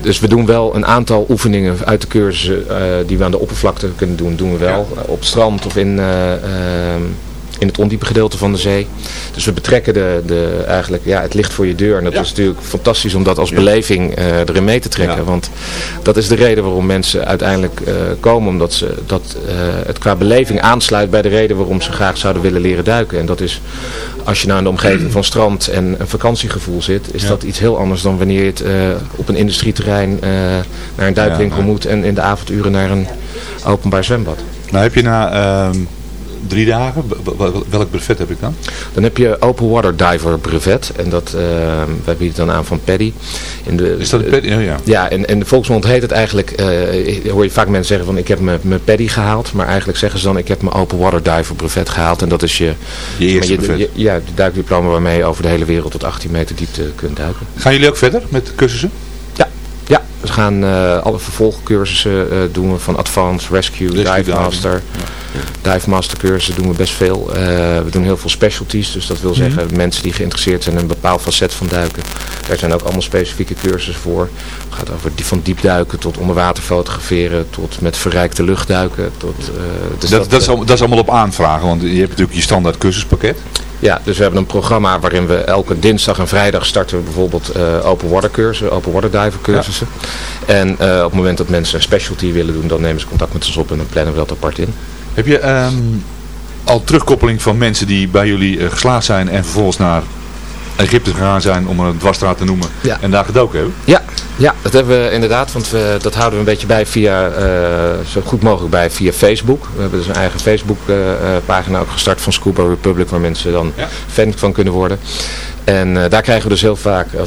Dus we doen wel een aantal oefeningen uit de cursussen eh, die we aan de oppervlakte kunnen doen, doen we wel. Op strand of in, eh, ehm, in het ondiepe gedeelte van de zee. Dus we betrekken de, de, eigenlijk, ja, het licht voor je deur. En dat is natuurlijk fantastisch om dat als beleving eh, erin mee te trekken. Want dat is de reden waarom mensen uiteindelijk eh, komen. Omdat ze, dat, eh, het qua beleving aansluit bij de reden waarom ze graag zouden willen leren duiken. En dat is, als je nou in de omgeving van strand en een vakantiegevoel zit, is dat iets heel anders dan wanneer je het op een industrieterrein naar een duikwinkel moet en in de avonduren naar een openbaar zwembad. Nou heb je na ehm, drie dagen, welk brevet heb ik dan? Dan heb je Open Water Diver brevet. En dat, eh, wij bieden dan aan van Paddy. In de, Is dat een Paddy? Oh, ja. Ja, en in de volksmond heet het eigenlijk, eh, hoor je vaak mensen zeggen van ik heb mijn mijn Paddy gehaald. Maar eigenlijk zeggen ze dan ik heb mijn Open Water Diver brevet gehaald. En dat is je, Je eerste je, brevet. je- ja, de duikdiploma waarmee je over de hele wereld tot 18 meter diepte kunt duiken. Gaan jullie ook verder met cursussen? Ja, ja we gaan eh, alle vervolgcursussen doen we van Advanced, Rescue, Rescue Dive. Master. Dive Master cursussen doen we best veel. Eh, we doen heel veel specialties, dus dat wil Mhm. zeggen mensen die geïnteresseerd zijn in een bepaald facet van duiken. Daar zijn ook allemaal specifieke cursussen voor. Het gaat over die, van diepduiken tot onderwater fotograferen, tot met verrijkte luchtduiken. Tot, eh, dus dat, dat, is, eh, allemaal- dat is allemaal op aanvragen, want je hebt natuurlijk je standaard cursuspakket. ja, dus we hebben een programma waarin we elke dinsdag en vrijdag starten we bijvoorbeeld open water cursussen, open water diver cursussen. En op het moment dat mensen een specialty willen doen, dan nemen ze contact met ons op en dan plannen we dat apart in. Heb je ehm, al terugkoppeling van mensen die bij jullie eh, geslaagd zijn en vervolgens naar Egypte gegaan zijn, om een dwarsstraat te noemen, Ja. en daar gedoken hebben? Ja, Ja, dat hebben we inderdaad, want we, dat houden we een beetje bij via, eh, zo goed mogelijk bij via Facebook. We hebben dus een eigen Facebook eh, pagina ook gestart van Scuba Republic, waar mensen dan fan van kunnen worden. En eh, daar krijgen we dus heel vaak eh,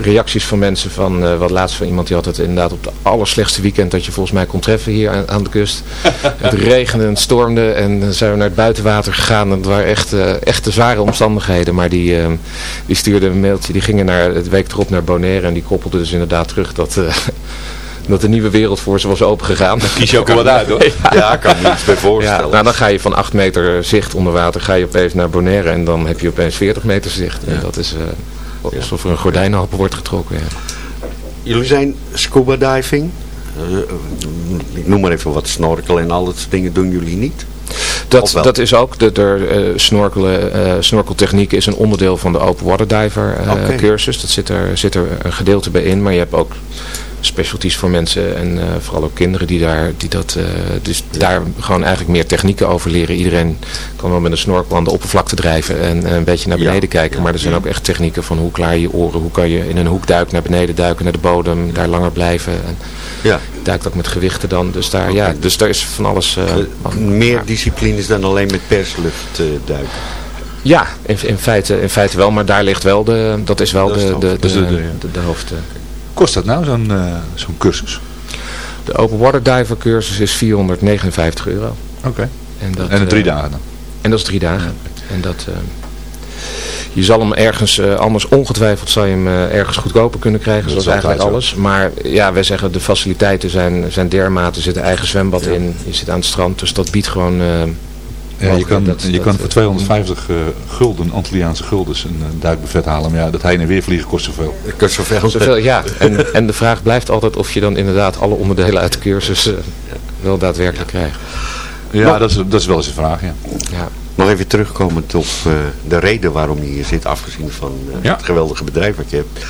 reacties van mensen van, eh, wat laatst van iemand die had het inderdaad op de allerslechtste weekend dat je volgens mij kon treffen hier aan, aan de kust. het regende en het stormde en zijn we naar het buitenwater gegaan en het waren echt, eh, echt de zware omstandigheden. Maar die, eh, die stuurde een mailtje, die gingen naar, het week erop naar Bonaire en die koppelde dus inderdaad terug dat... dat de nieuwe wereld voor ze was opengegaan. Dan kies je ook wel wat uit, hoor. Ja, kan me iets bij voorstellen. Ja, nou, dan ga je van 8 meter zicht onder water, ga je opeens naar Bonaire en dan heb je opeens 40 meter zicht. En dat is eh, alsof er een gordijnenhappen wordt getrokken. Ja. Jullie zijn scuba diving. Eh, ik noem maar even wat snorkelen en al dat soort dingen doen jullie niet. Dat, dat is ook, de, de eh, snorkelen, eh, snorkeltechniek is een onderdeel van de open water diver eh, cursus. Dat zit er, zit er een gedeelte bij in, maar je hebt ook specialties voor mensen en eh, vooral ook kinderen die daar, die dat, eh, dus daar gewoon eigenlijk meer technieken over leren. Iedereen kan wel met een snorkel aan de oppervlakte drijven en een beetje naar beneden kijken, maar er zijn ook echt technieken van hoe klaar je je oren, hoe kan je in een hoek duiken, naar beneden duiken, naar de bodem, daar langer blijven. En Ja. duikt ook met gewichten dan, dus daar, ja, dus daar is van alles. eh, Meer disciplines dan alleen met perslucht duiken. Ja, in, in, feite, in feite wel, maar daar ligt wel de, dat is wel Dat is de, de, hoofd. de, de- de, de hoofd. Kost dat nou, zo'n eh, zo'n cursus? De open water diver cursus is 459 euro. Oké. En, dat, En drie eh, dagen dan? En dat is drie dagen. En dat, eh, je zal hem ergens, eh, anders ongetwijfeld zal je hem ergens goedkoper kunnen krijgen, Dat zoals eigenlijk alles. Maar ja, wij zeggen de faciliteiten zijn, zijn dermate, er zit een eigen zwembad in, je zit aan het strand, dus dat biedt gewoon... Ja, je kan, dat- je dat, kan eh, voor 250 eh, gulden, Antilliaanse guldens, een eh, duikbuffet halen. Maar ja, dat heen en weer vliegen kost zoveel. Kost zoveel. Zoveel, ja, en, en de vraag blijft altijd of je dan inderdaad alle onderdelen uit de cursus eh, wel daadwerkelijk krijgt. Ja, dat is, dat is wel eens een vraag, ja. Ja. Nog even terugkomend op eh, de reden waarom je hier zit, afgezien van eh, Ja. het geweldige bedrijf wat je hebt.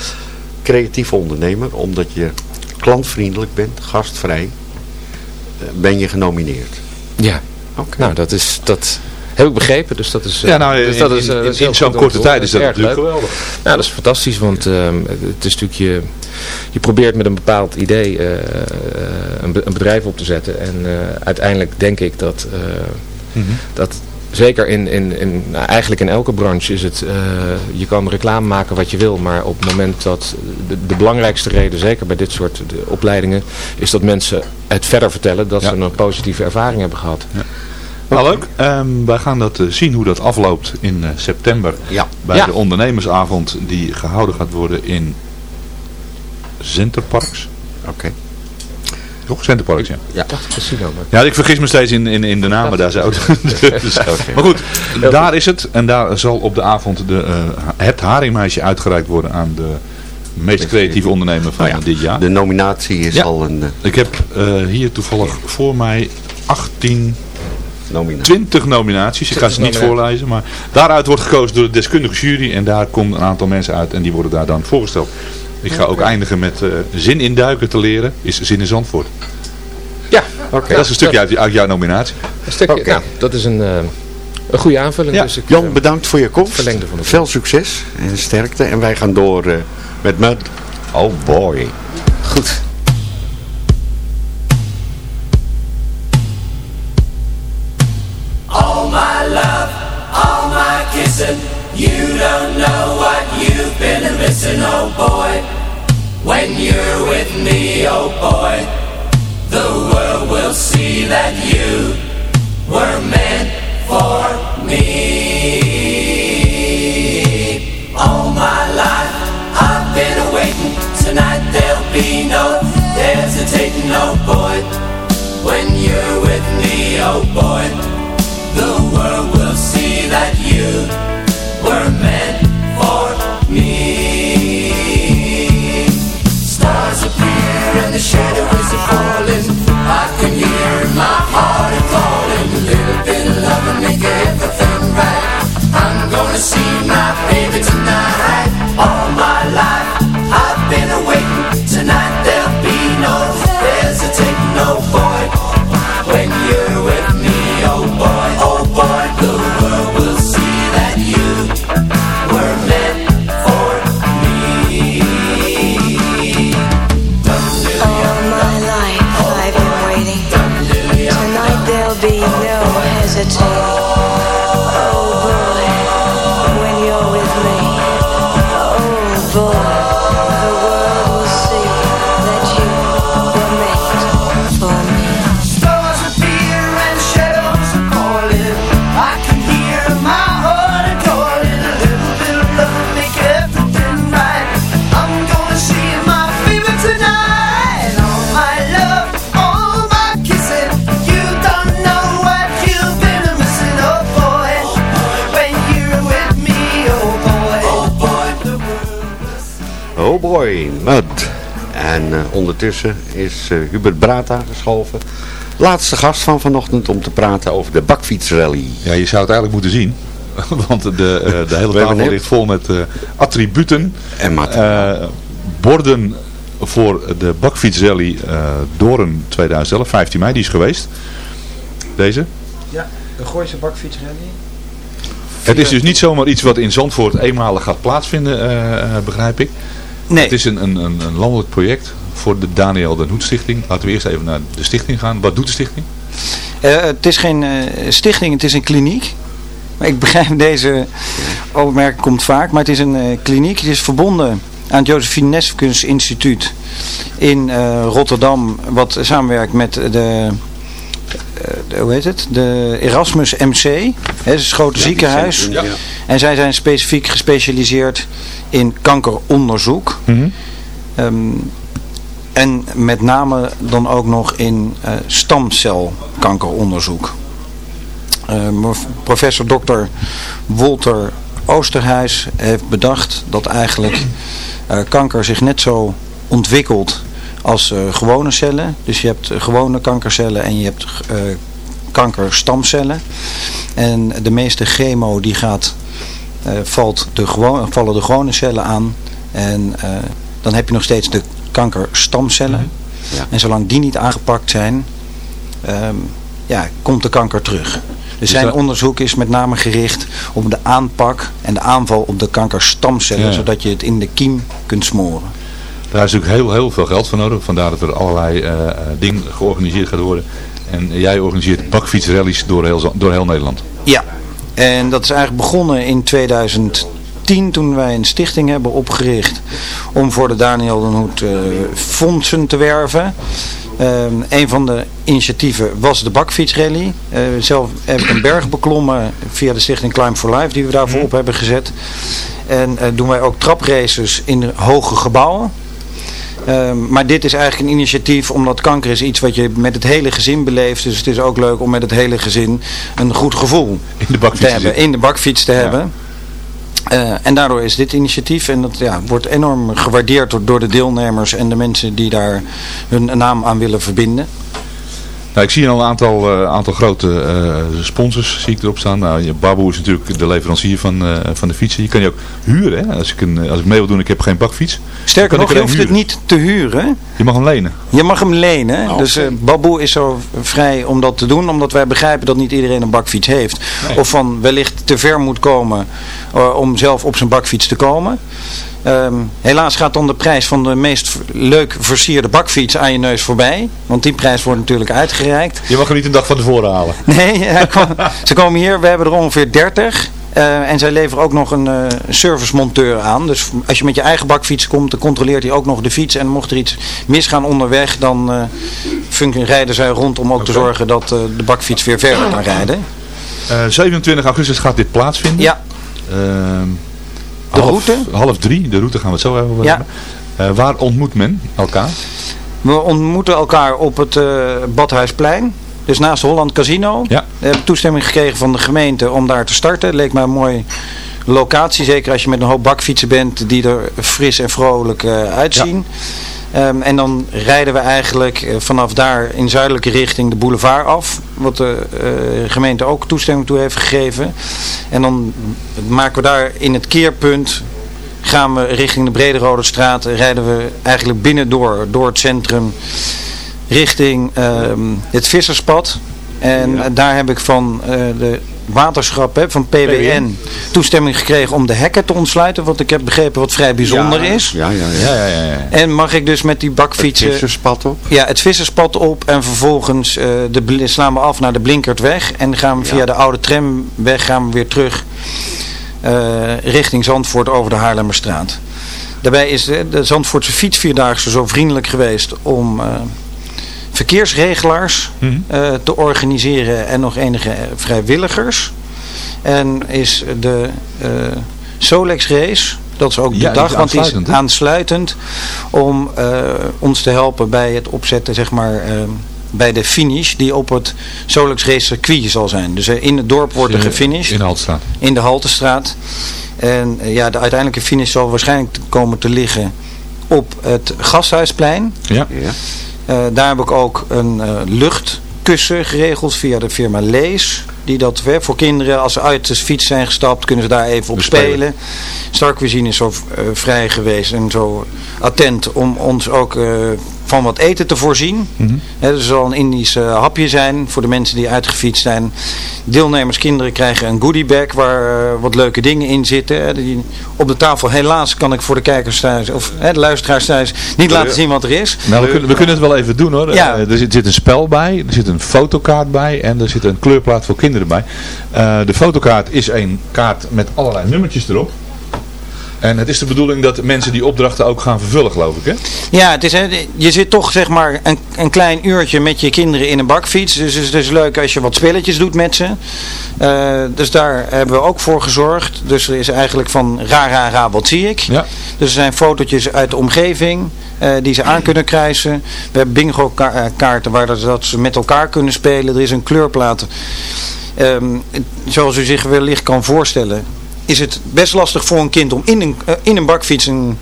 Creatief ondernemer, omdat je klantvriendelijk bent, gastvrij, eh, ben je genomineerd. Ja, nou dat is, dat heb ik begrepen, dus dat is... eh, Ja, nou, dus in- dat in- is, eh, in- dat is in zo'n korte te tijd is dat natuurlijk leuk. geweldig. Ja, dat is fantastisch, want ehm, het is natuurlijk je... Je probeert met een bepaald idee eh, eh, een, be- een bedrijf op te zetten en eh, uiteindelijk denk ik dat... eh, Mhm. dat Zeker in, in, in nou, eigenlijk in elke branche is het, eh, je kan reclame maken wat je wil, maar op het moment dat, de, de belangrijkste reden, zeker bij dit soort de opleidingen, is dat mensen het verder vertellen dat ze een positieve ervaring hebben gehad. Nou leuk, Ehm, wij gaan dat eh, zien hoe dat afloopt in eh, september bij Ja. de ondernemersavond die gehouden gaat worden in Centerparks. Oké. Toch? Centerparks, ja. Ja, casino. Ja, ik vergis me steeds in, in, in de namen daar zo. Dus, Maar goed, daar is het. En daar zal op de avond de, eh, het haringmeisje uitgereikt worden aan de meest creatieve ondernemer van Nou ja, dit jaar. De nominatie is Ja. al een eh, Ik heb eh, hier toevallig voor mij 18, nominatie. 20 nominaties. Ik ga ze niet voorlezen, maar daaruit wordt gekozen door de deskundige jury. En daar komt een aantal mensen uit en die worden daar dan voorgesteld. Ik ga ook eindigen met eh, zin in duiken te leren, is zin in Zandvoort. Ja, Dat is een stukje uit, uit jouw nominatie. Een stukje, Oké. nou, dat is een, eh, een goede aanvulling. Ja. Dus ik, Jan, eh, bedankt voor je komst. verlengde van de Veel succes en sterkte. En wij gaan door eh, met Mud. Oh boy. Goed. Been oh boy. When you're with me, oh boy, the world will see that you were meant for me. All my life, I've been waiting. Tonight there'll be no hesitating, oh boy. When you're with me, oh boy, the world will see that you ondertussen is eh, Hubert Braat aangeschoven. Laatste gast van vanochtend om te praten over de bakfietsrally. Ja, je zou het eigenlijk moeten zien. Want de, eh, de hele tafel ligt vol met eh, attributen. En Eh, borden voor de bakfietsrally eh Doren 2011, 15 mei, die is geweest. Deze. Ja, de Gooise bakfietsrally. Het is dus niet zomaar iets wat in Zandvoort eenmalig gaat plaatsvinden, begrijp ik. Nee. Het is een, een, een landelijk project voor de Daniel den Hoed Stichting. Laten we eerst even naar de stichting gaan. Wat doet de stichting? Eh, het is geen eh, stichting, het is een kliniek. Maar ik begrijp deze opmerking komt vaak. Maar het is een eh, kliniek. Het is verbonden aan het Josephine Neskens Instituut in eh, Rotterdam. Wat samenwerkt met de, eh, de- hoe heet het? De Erasmus MC. Hè, het is een grote Ja, ziekenhuis. centrum, ja. En zij zijn specifiek gespecialiseerd in kankeronderzoek. Ehm, en met name dan ook nog in eh, stamcelkankeronderzoek. Eh, prof- professor Dr. Wolter Oosterhuis heeft bedacht dat eigenlijk eh, kanker zich net zo ontwikkelt als gewone cellen. Dus je hebt gewone kankercellen en je hebt kankerstamcellen. En de meeste chemo die gaat, valt de gewo- vallen de gewone cellen aan. En dan heb je nog steeds de kankerstamcellen. Ja. En zolang die niet aangepakt zijn, ehm, ja, komt de kanker terug. Dus zijn onderzoek is met name gericht op de aanpak en de aanval op de kankerstamcellen. Ja. Zodat je het in de kiem kunt smoren. Daar is natuurlijk heel, heel veel geld voor nodig. Vandaar dat er allerlei eh, eh, dingen georganiseerd gaat worden. En jij organiseert bakfietsrallies door heel, door heel Nederland. Ja, en dat is eigenlijk begonnen in 2010 toen wij een stichting hebben opgericht om voor de Daniel den Hoed eh, fondsen te werven. Ehm, een van de initiatieven was de bakfietsrally. Eh, zelf heb ik een berg beklommen via de stichting Climb for Life die we daarvoor op hebben gezet. En eh, doen wij ook trapraces in hoge gebouwen. Ehm, maar dit is eigenlijk een initiatief omdat kanker is iets wat je met het hele gezin beleeft. Dus het is ook leuk om met het hele gezin een goed gevoel In de bakfiets te te hebben, in de bakfiets te hebben. Eh, en daardoor is dit initiatief en dat ja, wordt enorm gewaardeerd door, door de deelnemers en de mensen die daar hun naam aan willen verbinden. Nou, ik zie hier al een aantal, eh, aantal grote eh, sponsors zie ik erop staan. Nou, je- Baboe is natuurlijk de leverancier van, eh, van de fietsen. Je kan je ook huren. Hè? Als, ik een, als ik mee wil doen, ik heb geen bakfiets. Sterker nog, je hoeft het niet te huren. Je mag hem lenen. Je mag hem lenen. Oh, dus eh. Baboe is zo vrij om dat te doen. Omdat wij begrijpen dat niet iedereen een bakfiets heeft. Nee. Of van wellicht te ver moet komen eh, om zelf op zijn bakfiets te komen. Ehm, helaas gaat dan de prijs van de meest leuk versierde bakfiets aan je neus voorbij. Want die prijs wordt natuurlijk uitgereikt. Je mag hem niet een dag van tevoren halen. Nee, kwam- ze komen hier. We hebben er ongeveer 30. Eh, en zij leveren ook nog een eh, servicemonteur aan. Dus als je met je eigen bakfiets komt, dan controleert hij ook nog de fiets. En mocht er iets misgaan onderweg, dan eh, funken- rijden zij rond om ook te zorgen dat de bakfiets weer verder kan rijden. Eh, 27 augustus gaat dit plaatsvinden. Ja. De half, route? Half drie. De route gaan we het zo even over Ja. hebben. Eh, waar ontmoet men elkaar? We ontmoeten elkaar op het eh, Badhuisplein. Dus naast Holland Casino. Ja. We hebben toestemming gekregen van de gemeente om daar te starten. Leek mij een mooie locatie. Zeker als je met een hoop bakfietsen bent die er fris en vrolijk eh, uitzien. Ehm, en dan rijden we eigenlijk eh, vanaf daar in zuidelijke richting de boulevard af. Wat de eh, gemeente ook toestemming toe heeft gegeven. En dan maken we daar in het keerpunt gaan we richting de Brederode straat. Rijden we eigenlijk binnendoor, door het centrum, richting ehm, het Visserspad. En daar heb ik van eh, de waterschap, hè, van PWN, PWN. toestemming gekregen om de hekken te ontsluiten. Wat ik heb begrepen wat vrij bijzonder Ja, is. Ja, ja, Ja, ja, ja. ja. En mag ik dus met die bakfietsen... Visserspad op. Ja, het visserspad op en vervolgens eh, de, slaan we af naar de Blinkertweg. En gaan we via de oude tramweg gaan we weer terug eh, richting Zandvoort over de Haarlemmerstraat. Daarbij is de, de Zandvoortse fietsvierdaagse zo vriendelijk geweest om eh, verkeersregelaars Mhm. eh, te organiseren en nog enige vrijwilligers. En is de eh, Solex race, dat is ook de Ja, dag, want die is aansluitend, om eh, ons te helpen bij het opzetten, zeg maar, bij de finish die op het Solex race circuit zal zijn. Dus in het dorp wordt er gefinished In de Haltestraat. in de Haltestraat. En ja, de uiteindelijke finish zal waarschijnlijk komen te liggen op het Gasthuisplein. Ja. Daar heb ik ook een eh, luchtkussen geregeld via de firma Lees. Die dat hè, voor kinderen, als ze uit de fiets zijn gestapt, kunnen ze daar even op Bespelen. spelen. Starkwezien is zo eh, vrij geweest en zo attent om ons ook eh, van wat eten te voorzien. Hè, er zal een Indisch eh, hapje zijn voor de mensen die uitgefietst zijn. Deelnemers, kinderen krijgen een goodiebag waar eh, wat leuke dingen in zitten. Hè, die op de tafel, helaas kan ik voor de kijkers thuis, of hè, de luisteraars thuis, niet laten zien wat er is. Nou, we kunnen, we kunnen het wel even doen hoor. Ja. Eh, er zit, zit een spel bij, er zit een fotokaart bij en er zit een kleurplaat voor kinderen bij. De fotokaart is een kaart met allerlei nummertjes erop. En het is de bedoeling dat mensen die opdrachten ook gaan vervullen, geloof ik, hè? Ja, het is, hè, je zit toch zeg maar een, een klein uurtje met je kinderen in een bakfiets. Dus het is dus leuk als je wat spelletjes doet met ze. Eh, dus daar hebben we ook voor gezorgd. Dus er is eigenlijk van ra ra ra wat zie ik. Ja. Dus er zijn fotootjes uit de omgeving eh, die ze aan kunnen kruisen. We hebben bingo ka- eh, kaarten waar dat, dat ze met elkaar kunnen spelen. Er is een kleurplaat. Ehm, zoals u zich wellicht kan voorstellen is het best lastig voor een kind om in een, eh, in een bakfiets een,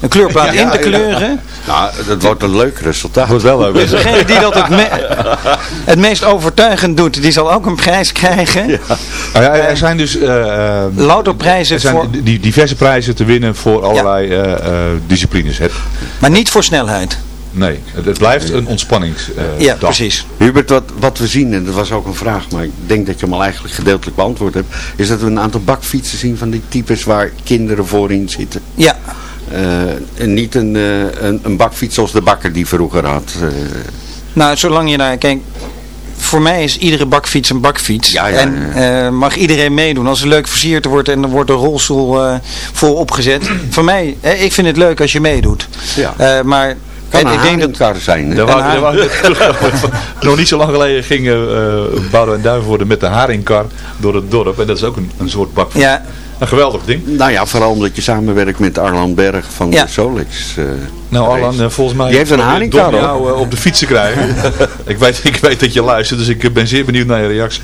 een kleurplaat in te kleuren. Nou, dat wordt een leuk resultaat. Wordt wel leuk. Dus degene die dat het, me- het meest overtuigend doet, die zal ook een prijs krijgen. Nou ja, er zijn dus eh, eh, Louter prijzen er zijn voor- die diverse prijzen te winnen voor allerlei eh, eh, disciplines. Maar niet voor snelheid. Nee, het, het blijft een ontspannings. eh, Ja, dag. precies. Hubert, wat, wat we zien, en dat was ook een vraag, maar ik denk dat je hem al eigenlijk gedeeltelijk beantwoord hebt, is dat we een aantal bakfietsen zien van die types waar kinderen voorin zitten. Ja. Eh, en niet een, eh, een, een bakfiets zoals de bakker die vroeger had. eh. Nou, zolang je daar... Kijk, voor mij is iedere bakfiets een bakfiets. Ja, ja, en eh, mag iedereen meedoen. Als er leuk versierd wordt en er wordt een rolstoel eh voor opgezet. Voor mij, hè, ik vind het leuk als je meedoet. Ja. Eh, maar kan eh, een ik denk dat... haringkar zijn. Daar wou, En ik. Nog niet zo lang geleden gingen uh, Boudewijn Duivenvoorde met de haringkar door het dorp. En dat is ook een, een soort bakfiets. Ja. Een geweldig ding. Nou ja, vooral omdat je samenwerkt met Arlan Berg van Ja. de Solex. eh, Nou race. Alan, eh, volgens mij... Die heeft een haringkar jou eh, op de fiets te krijgen. ik, weet, ik weet dat je luistert, dus ik ben zeer benieuwd naar je reactie.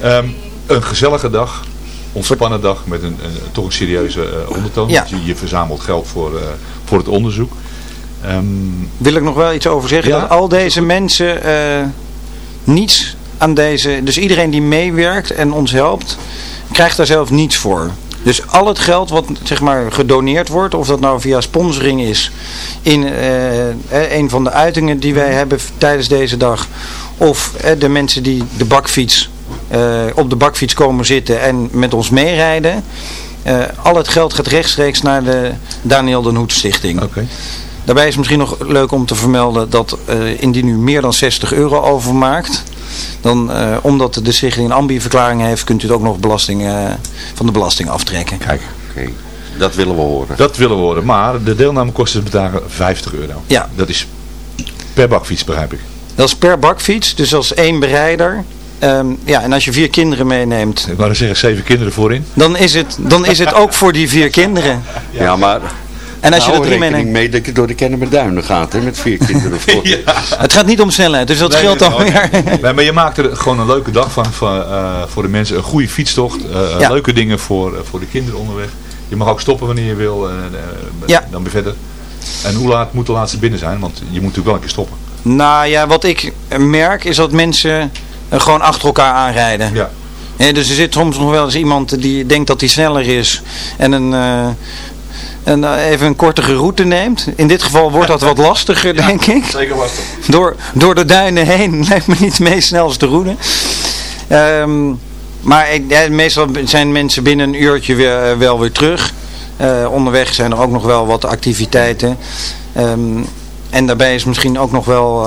Ehm, een gezellige dag. Ontspannen dag met een, een, toch een serieuze eh, ondertoon. Ja. Je, je verzamelt geld voor, eh, voor het onderzoek. Ehm, Wil ik nog wel iets over zeggen. Ja. Dat al deze mensen eh, niets aan deze... Dus iedereen die meewerkt en ons helpt, krijgt daar zelf niets voor. Dus al het geld wat zeg maar gedoneerd wordt, of dat nou via sponsoring is in eh, eh, een van de uitingen die wij hebben tijdens deze dag, of eh, de mensen die de bakfiets eh, op de bakfiets komen zitten en met ons meerijden, al het geld gaat rechtstreeks naar de Daniel den Hoed Stichting. Oké. Daarbij is het misschien nog leuk om te vermelden dat eh, indien u meer dan 60 euro overmaakt, dan eh, omdat de stichting een ambi-verklaring heeft, kunt u het ook nog belasting, eh, van de belasting aftrekken. Kijk, Oké, dat willen we horen. dat willen we horen. Maar de deelnamekosten bedragen 50 euro. Ja. Dat is per bakfiets, begrijp ik. Dat is per bakfiets, dus als één berijder. Ehm, ja, en als je vier kinderen meeneemt, Ik wou zeggen, zeven kinderen voorin. dan is het, dan is het ook voor die vier kinderen. Ja, maar En als je hou er drie rekening meeneemt, mee dat je door de Kennemerduinen gaat, hè, met vier kinderen voor. het gaat niet om snelheid, dus dat Nee, scheelt nee, dan nee, weer. Nee, maar je maakt er gewoon een leuke dag van, van eh, voor de mensen. Een goede fietstocht. eh, Ja. Leuke dingen voor, eh, voor de kinderen onderweg. Je mag ook stoppen wanneer je wil. eh, eh, Ja. Dan weer verder. En hoe laat moet de laatste binnen zijn? Want je moet natuurlijk wel een keer stoppen. Nou ja, wat ik merk is dat mensen eh, gewoon achter elkaar aanrijden. Ja. Ja, dus er zit soms nog wel eens iemand die denkt dat hij sneller is en een, eh, een, eh, even een kortere route neemt. In dit geval wordt dat wat lastiger, denk ik. Zeker lastig. Door, door de duinen heen lijkt me niet de meest snelste route. Ehm, maar ik, ja, meestal zijn mensen binnen een uurtje weer, eh, wel weer terug. Eh, onderweg zijn er ook nog wel wat activiteiten. Ehm, en daarbij is misschien ook nog wel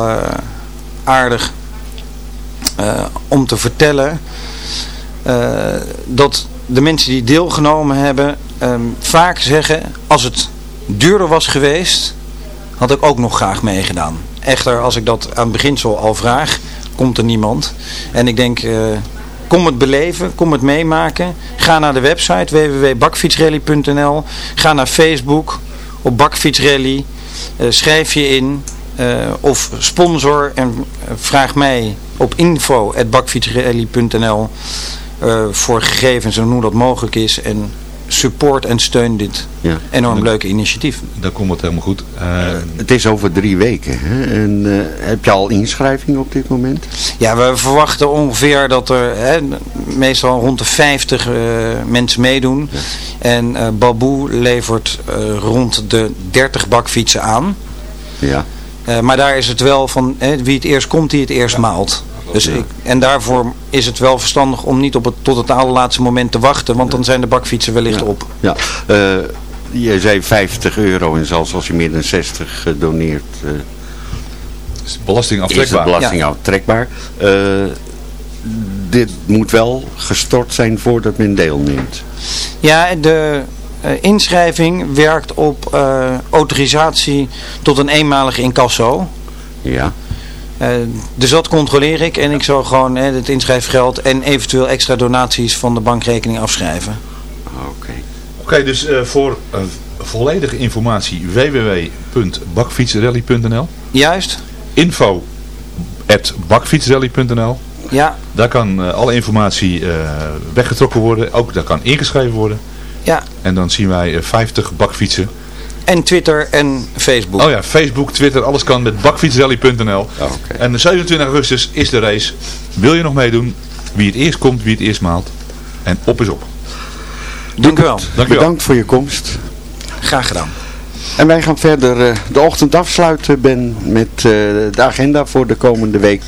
aardig om te vertellen dat de mensen die deelgenomen hebben ehm, vaak zeggen als het duurder was geweest had ik ook nog graag meegedaan. Echter als ik dat aan het beginsel al vraag komt er niemand. En ik denk eh, kom het beleven, kom het meemaken. Ga naar de website www.bakfietsrally.nl Ga naar Facebook op Bakfietsrally. Eh, schrijf je in eh, of sponsor en vraag mij op info.bakfietsrally.nl voor gegevens en hoe dat mogelijk is. En support en steun dit Ja. enorm leuke initiatief. Dat komt het helemaal goed. Eh, Het is over drie weken. Hè? En, eh, heb je al inschrijvingen op dit moment? Ja, we verwachten ongeveer dat er hè, meestal rond de 50 eh, mensen meedoen. En eh Baboe levert eh, rond de 30 bakfietsen aan. Ja. Eh, maar daar is het wel van hè, wie het eerst komt, die het eerst maalt. Dus ik, en daarvoor is het wel verstandig om niet op het, tot het allerlaatste moment te wachten, want dan zijn de bakfietsen wellicht op. Ja. Eh, je zei 50 euro en zelfs als je meer dan 60 doneert... eh, is belasting is het aftrekbaar. belasting aftrekbaar. Eh, dit moet wel gestort zijn voordat men deelneemt. Ja, de eh, inschrijving werkt op eh, autorisatie tot een eenmalige incasso. Ja. Eh, dus dat controleer ik en ik zal gewoon hè, het inschrijfgeld en eventueel extra donaties van de bankrekening afschrijven. Oké. Oké, dus eh, voor eh, volledige informatie www.bakfietsrally.nl Juist? Info at bakfietsrally.nl Ja. Daar kan eh, alle informatie eh, weggetrokken worden. Ook daar kan ingeschreven worden. Ja. En dan zien wij eh, 50 bakfietsen. En Twitter en Facebook. Oh ja, Facebook, Twitter, alles kan met bakfietsrally.nl. En de 27 augustus is de race. Wil je nog meedoen? Wie het eerst komt, wie het eerst maalt. En op is op. Dank u wel. Dank u wel. Bedankt voor je komst. Graag gedaan. En wij gaan verder eh, de ochtend afsluiten, Ben, met eh, de agenda voor de komende week.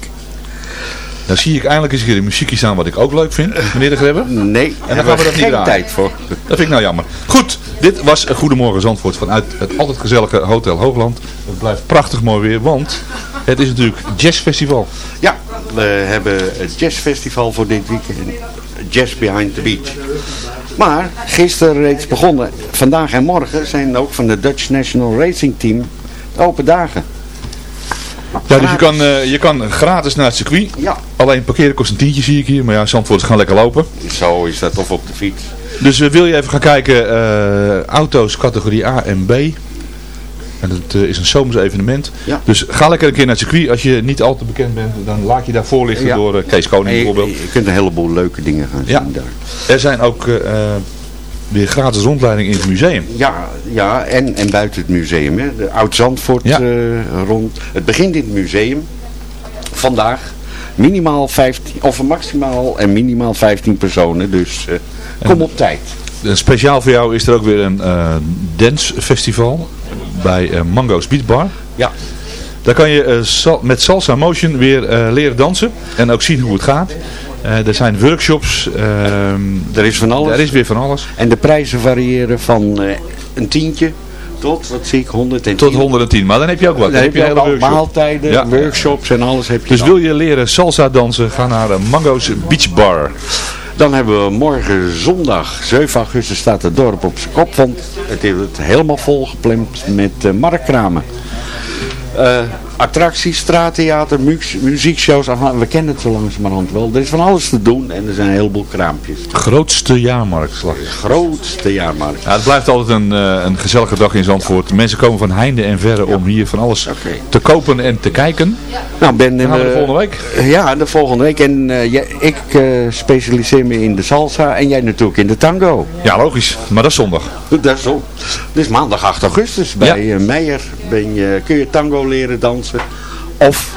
Dan zie ik eindelijk eens een keer een muziekje staan wat ik ook leuk vind, meneer de Grebbe. Nee, en dan hebben gaan we dat geen tijd voor. Dat vind ik nou jammer. Goed, dit was Goedemorgen Zandvoort vanuit het altijd gezellige Hotel Hoogland. Het blijft prachtig mooi weer, want het is natuurlijk jazzfestival. Ja, we hebben het jazzfestival voor dit weekend. Jazz Behind the Beach. Maar gisteren reeds begonnen. Vandaag en morgen zijn ook van de Dutch National Racing Team de open dagen. Ja, dus je kan, eh, je kan gratis naar het circuit. Ja. Alleen parkeren kost een tientje zie ik hier, maar ja, Zandvoort gaan lekker lopen. Zo is dat, of op de fiets. Dus eh, wil je even gaan kijken, eh, auto's categorie A en B. En dat eh, is een zomers evenement. Ja. Dus ga lekker een keer naar het circuit. Als je niet al te bekend bent, dan laat je daar voorlichten Ja. door Kees Koning je, bijvoorbeeld. je kunt een heleboel leuke dingen gaan zien Ja. daar. Er zijn ook weer gratis rondleidingen in het museum. Ja, ja en, en buiten het museum. Hè. De Oud-Zandvoort Ja. eh, rond. Het begint in het museum. Vandaag. Minimaal 15, of maximaal en minimaal 15 personen. Dus kom op tijd. En speciaal voor jou is er ook weer een eh dancefestival bij eh, Mango's Beat Bar. Ja. Daar kan je eh, sal- met Salsa Motion weer eh, leren dansen en ook zien hoe het gaat. Eh, er zijn workshops. ehm, Er is van alles. Er is weer van alles. En de prijzen variëren van eh, een tientje tot, wat zie ik, 110. Tot 110, maar dan heb je ook wat. Dan heb je een hele ook al workshop. maaltijden, Ja. workshops en alles heb je Dus dan. wil je leren salsa dansen, ga naar eh, Mango's Beach Bar. Dan hebben we morgen zondag, 7 augustus, staat het dorp op zijn kop. Want het is helemaal volgepland met uh, marktkramen. Eh, attracties, straattheater, mu muziekshows. We kennen het zo langzamerhand wel. Er is van alles te doen en er zijn een heleboel kraampjes. Grootste jaarmarktslag. Grootste jaarmarkt. Ja, het blijft altijd een, eh, een gezellige dag in Zandvoort. Mensen komen van heinde en verre om hier van alles te kopen en te kijken. Nou, Ben, we de eh, volgende week. Ja, de volgende week. En eh, jij- ik eh, specialiseer me in de salsa en jij natuurlijk in de tango. Ja, logisch. Maar dat is zondag. Dat is zo. Dus maandag 8 augustus bij Meijer ben je, kun je tango leren dansen. Of,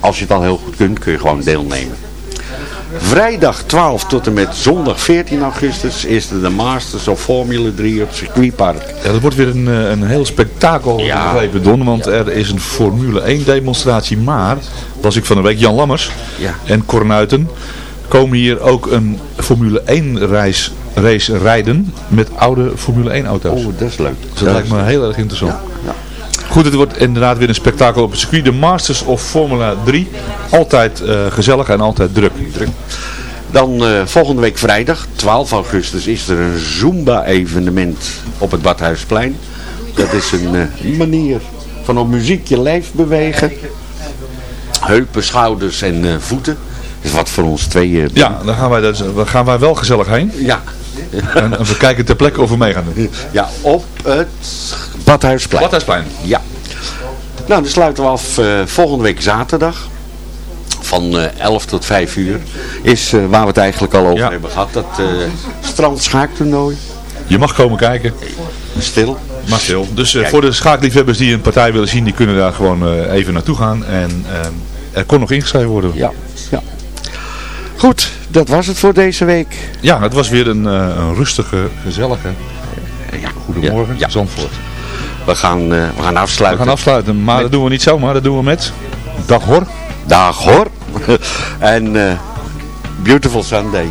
als je het al heel goed kunt, kun je gewoon deelnemen. Vrijdag 12 tot en met zondag 14 augustus is er de Masters of Formula 3 op circuitpark. Ja, dat wordt weer een, eh, een heel spektakel Ja. begrepen Don, want er is een Formule 1 demonstratie. Maar, was ik van de week, Jan Lammers Ja. en Cornuiten komen hier ook een Formule 1 reis, race rijden met oude Formule 1 auto's. Oh, dat is leuk. Dus dat, lijkt me heel erg interessant. Goed, het wordt inderdaad weer een spektakel op het circuit. De Masters of Formula 3. Altijd eh, gezellig en altijd druk. druk. Dan eh, volgende week vrijdag, 12 augustus, is er een Zumba-evenement op het Badhuisplein. Dat is een eh, manier van op muziek je lijf bewegen. Heupen, schouders en voeten. Dat is wat voor ons tweeën. Ja, dan gaan wij, dus, daar gaan wij wel gezellig heen. Ja. En, en we kijken ter plekke of we mee gaan doen. Ja, op het Badhuisplein. Badhuisplein. Ja. Nou, dan sluiten we af eh, volgende week zaterdag. Van eh 11 tot 5 uur. Is eh, waar we het eigenlijk al over hebben gehad. Dat eh strandschaaktoernooi. Je mag komen kijken. Stil. Maar stil. Dus eh, voor de schaakliefhebbers die een partij willen zien, die kunnen daar gewoon eh, even naartoe gaan. En eh, er kon nog ingeschreven worden. Ja, ja. Goed, dat was het voor deze week. Ja, het was weer een, eh, een rustige, gezellige ja, goedemorgen, ja. Zandvoort. We gaan, eh, we gaan We afsluiten. gaan afsluiten, maar dat doen we niet zomaar, dat doen we met Dag Hor. Dag hoor. en eh, Beautiful Sunday.